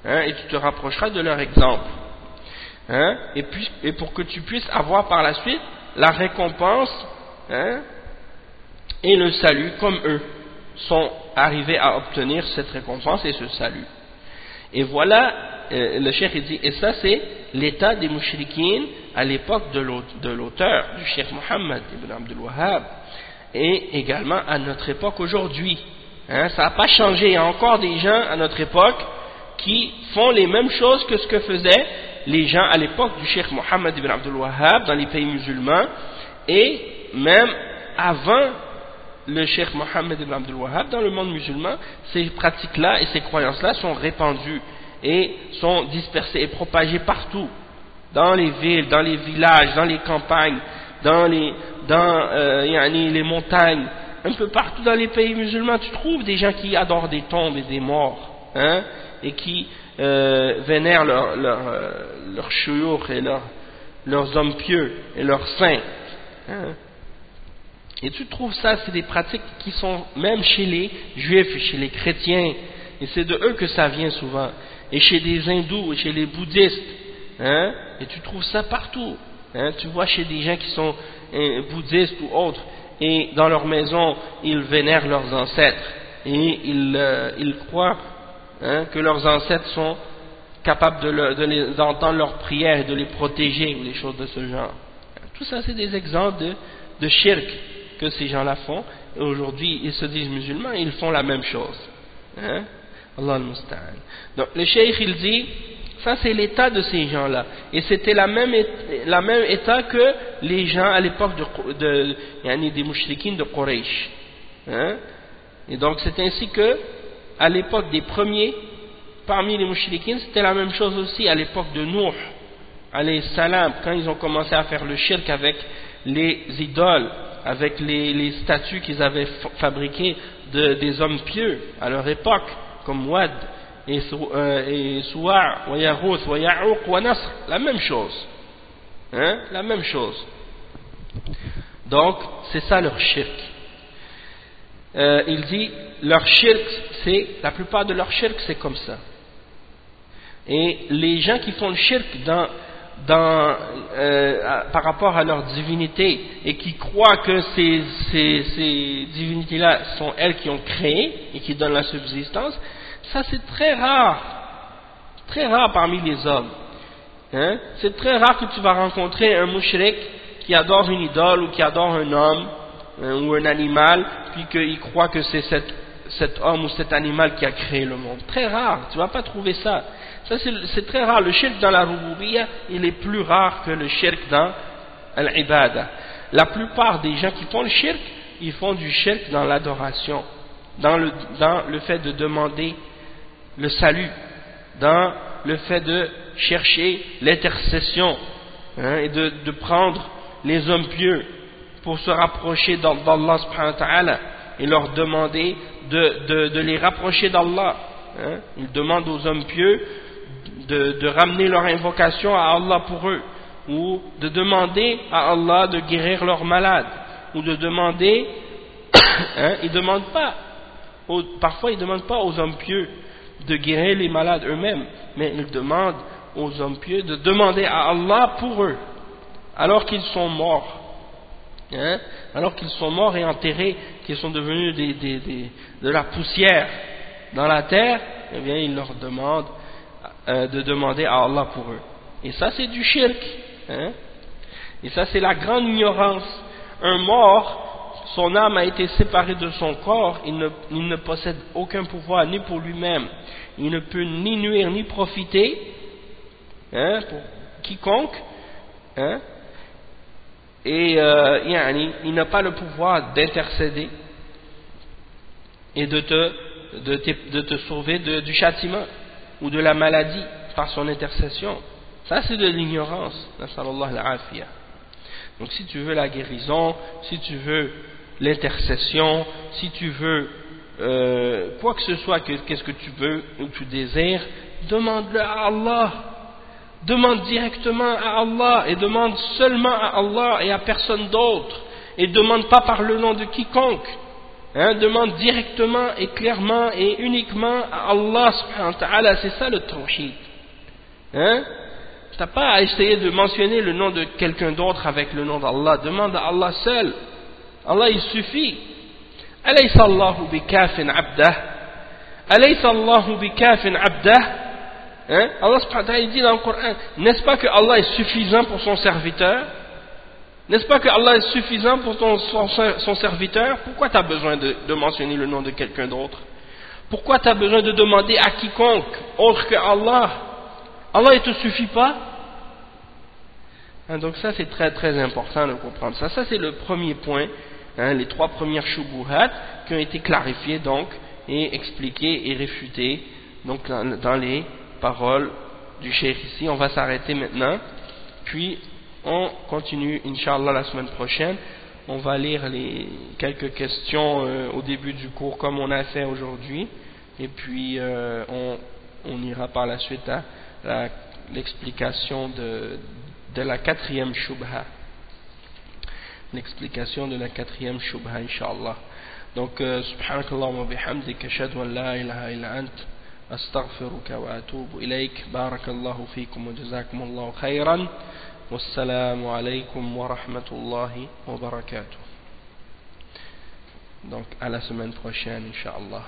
Hein? Et tu te rapprocheras de leur exemple. Et, pour que tu puisses avoir par la suite la récompense et le salut comme eux sont arrivés à obtenir cette récompense et ce salut. Et voilà, euh, le cheikh dit, et ça c'est l'état des mouchriquines à l'époque de l'auteur, du cheikh Mohammed ibn Abdul Wahhab, et également à notre époque aujourd'hui. Hein, ça n'a pas changé, il y a encore des gens à notre époque qui font les mêmes choses que ce que faisaient les gens à l'époque du Cheikh Mohammed ibn Abdul Wahhab dans les pays musulmans et même avant le Cheikh Mohammed ibn Abdul Wahhab dans le monde musulman, ces pratiques-là et ces croyances-là sont répandues et sont dispersées et propagées partout, dans les villes, dans les villages, dans les campagnes, dans les, dans, euh, les montagnes, un peu partout dans les pays musulmans, tu trouves des gens qui adorent des tombes et des morts, hein, et qui euh, vénèrent leurs leur, leur et leurs hommes pieux et leurs saints. Hein. Et tu trouves ça, c'est des pratiques qui sont même chez les juifs, chez les chrétiens, et c'est de eux que ça vient souvent, et chez des hindous, et chez les bouddhistes, hein, et tu trouves ça partout. Hein, tu vois chez des gens qui sont hein, bouddhistes ou autres, et dans leur maison, ils vénèrent leurs ancêtres, et ils, euh, croient hein, que leurs ancêtres sont capables d'entendre de leurs prières et de les protéger, ou des choses de ce genre. Tout ça, c'est des exemples de, de shirk que ces gens-là font, et aujourd'hui, ils se disent musulmans, ils font la même chose. Hein? Allah al-Musta'an. Donc, le cheikh, il dit, ça c'est l'état de ces gens-là. Et c'était la même, la même état que les gens à l'époque de, de, des mouchriquines de Quraysh. Hein? Et donc c'est ainsi que, à l'époque des premiers, parmi les mouchriquines, c'était la même chose aussi à l'époque de Nuh, salam, quand ils ont commencé à faire le shirk avec les idoles, avec les, statues qu'ils avaient fabriquées de, des hommes pieux à leur époque, comme Wad, et, euh, wa Yahuth, wa la même chose. Hein? La même chose. Donc, c'est ça leur shirk. Euh, il dit, leur shirk, c'est, la plupart de leur shirk, c'est comme ça. Et les gens qui font le shirk dans, euh, par rapport à leur divinité et qui croient que ces divinités-là sont elles qui ont créé et qui donnent la subsistance, ça c'est très rare, très rare parmi les hommes. Hein? C'est très rare que tu vas rencontrer un mouchrik qui adore une idole ou qui adore un homme hein, ou un animal, puis qu'il croit que c'est cet, cet, homme ou cet animal qui a créé le monde. Très rare, tu ne vas pas trouver ça. C'est très rare. Le shirk dans la rububiya, il est plus rare que le shirk dans l'ibada. La plupart des gens qui font le shirk, ils font du shirk dans l'adoration, dans le, dans le fait de demander le salut, dans le fait de chercher l'intercession hein, et de, de, prendre les hommes pieux pour se rapprocher d'Allah subhanahu wa ta'ala et leur demander de, de, de les rapprocher d'Allah. Hein. Ils demandent aux hommes pieux de, ramener leur invocation à Allah pour eux ou de demander à Allah de guérir leurs malades ou de demander hein, ils demandent pas parfois ils ne demandent pas aux hommes pieux de guérir les malades eux-mêmes, mais ils demandent aux hommes pieux de demander à Allah pour eux, alors qu'ils sont morts. Hein, alors qu'ils sont morts et enterrés, qu'ils sont devenus de la poussière dans la terre, eh bien, ils leur demandent euh, de demander à Allah pour eux. Et ça, c'est du shirk. Hein. Et ça, c'est la grande ignorance. Un mort son âme a été séparée de son corps, il ne, possède aucun pouvoir ni pour lui-même, il ne peut ni nuire ni profiter hein, pour quiconque, hein, et euh, il n'a pas le pouvoir d'intercéder et de te, de te, sauver du châtiment ou de la maladie par son intercession. Ça c'est de l'ignorance. Donc si tu veux la guérison, si tu veux l'intercession, si tu veux euh, quoi que ce soit, qu'est-ce que tu veux ou tu désires, demande-le à Allah. Demande directement à Allah et demande seulement à Allah et à personne d'autre. Et demande pas par le nom de quiconque. Hein, demande directement et clairement et uniquement à Allah subhanahu wa ta'ala. C'est ça le tawhid. Hein? Tu n'as pas à essayer de mentionner le nom de quelqu'un d'autre avec le nom d'Allah. Demande à Allah seul. Allah il suffit أليس الله بكاف عبده أليس الله بكاف عبده hein? Allah subhanahu wa ta'ala dit dans le Coran n'est-ce pas que Allah est suffisant pour son serviteur N'est-ce pas que Allah est suffisant pour ton, son, serviteur? Pourquoi tu as besoin de, de mentionner le nom de quelqu'un d'autre? Pourquoi tu as besoin de demander à quiconque autre que Allah? Allah ne te suffit pas? Hein, donc ça c'est très très important de comprendre ça. Ça c'est le premier point, hein, les trois premières shubuhat qui ont été clarifiées donc et expliquées et réfutées donc dans, les paroles du cheikh ici. On va s'arrêter maintenant, puis on continue Inch'Allah la semaine prochaine. On va lire les quelques questions euh, au début du cours comme on a fait aujourd'hui. Et puis euh, on, on, ira par la suite à l'explication de, de la quatrième shubha. L'explication de la quatrième shubha inshallah donc euh, subhanakallah wa bihamdik ashhadu an la ilaha illa ant astaghfiruka wa atubu ilayk. Barakallahu fikum wa jazakumullahu khayran wassalamu alaykum wa rahmatullahi wa barakatuh donc à la semaine prochaine inshallah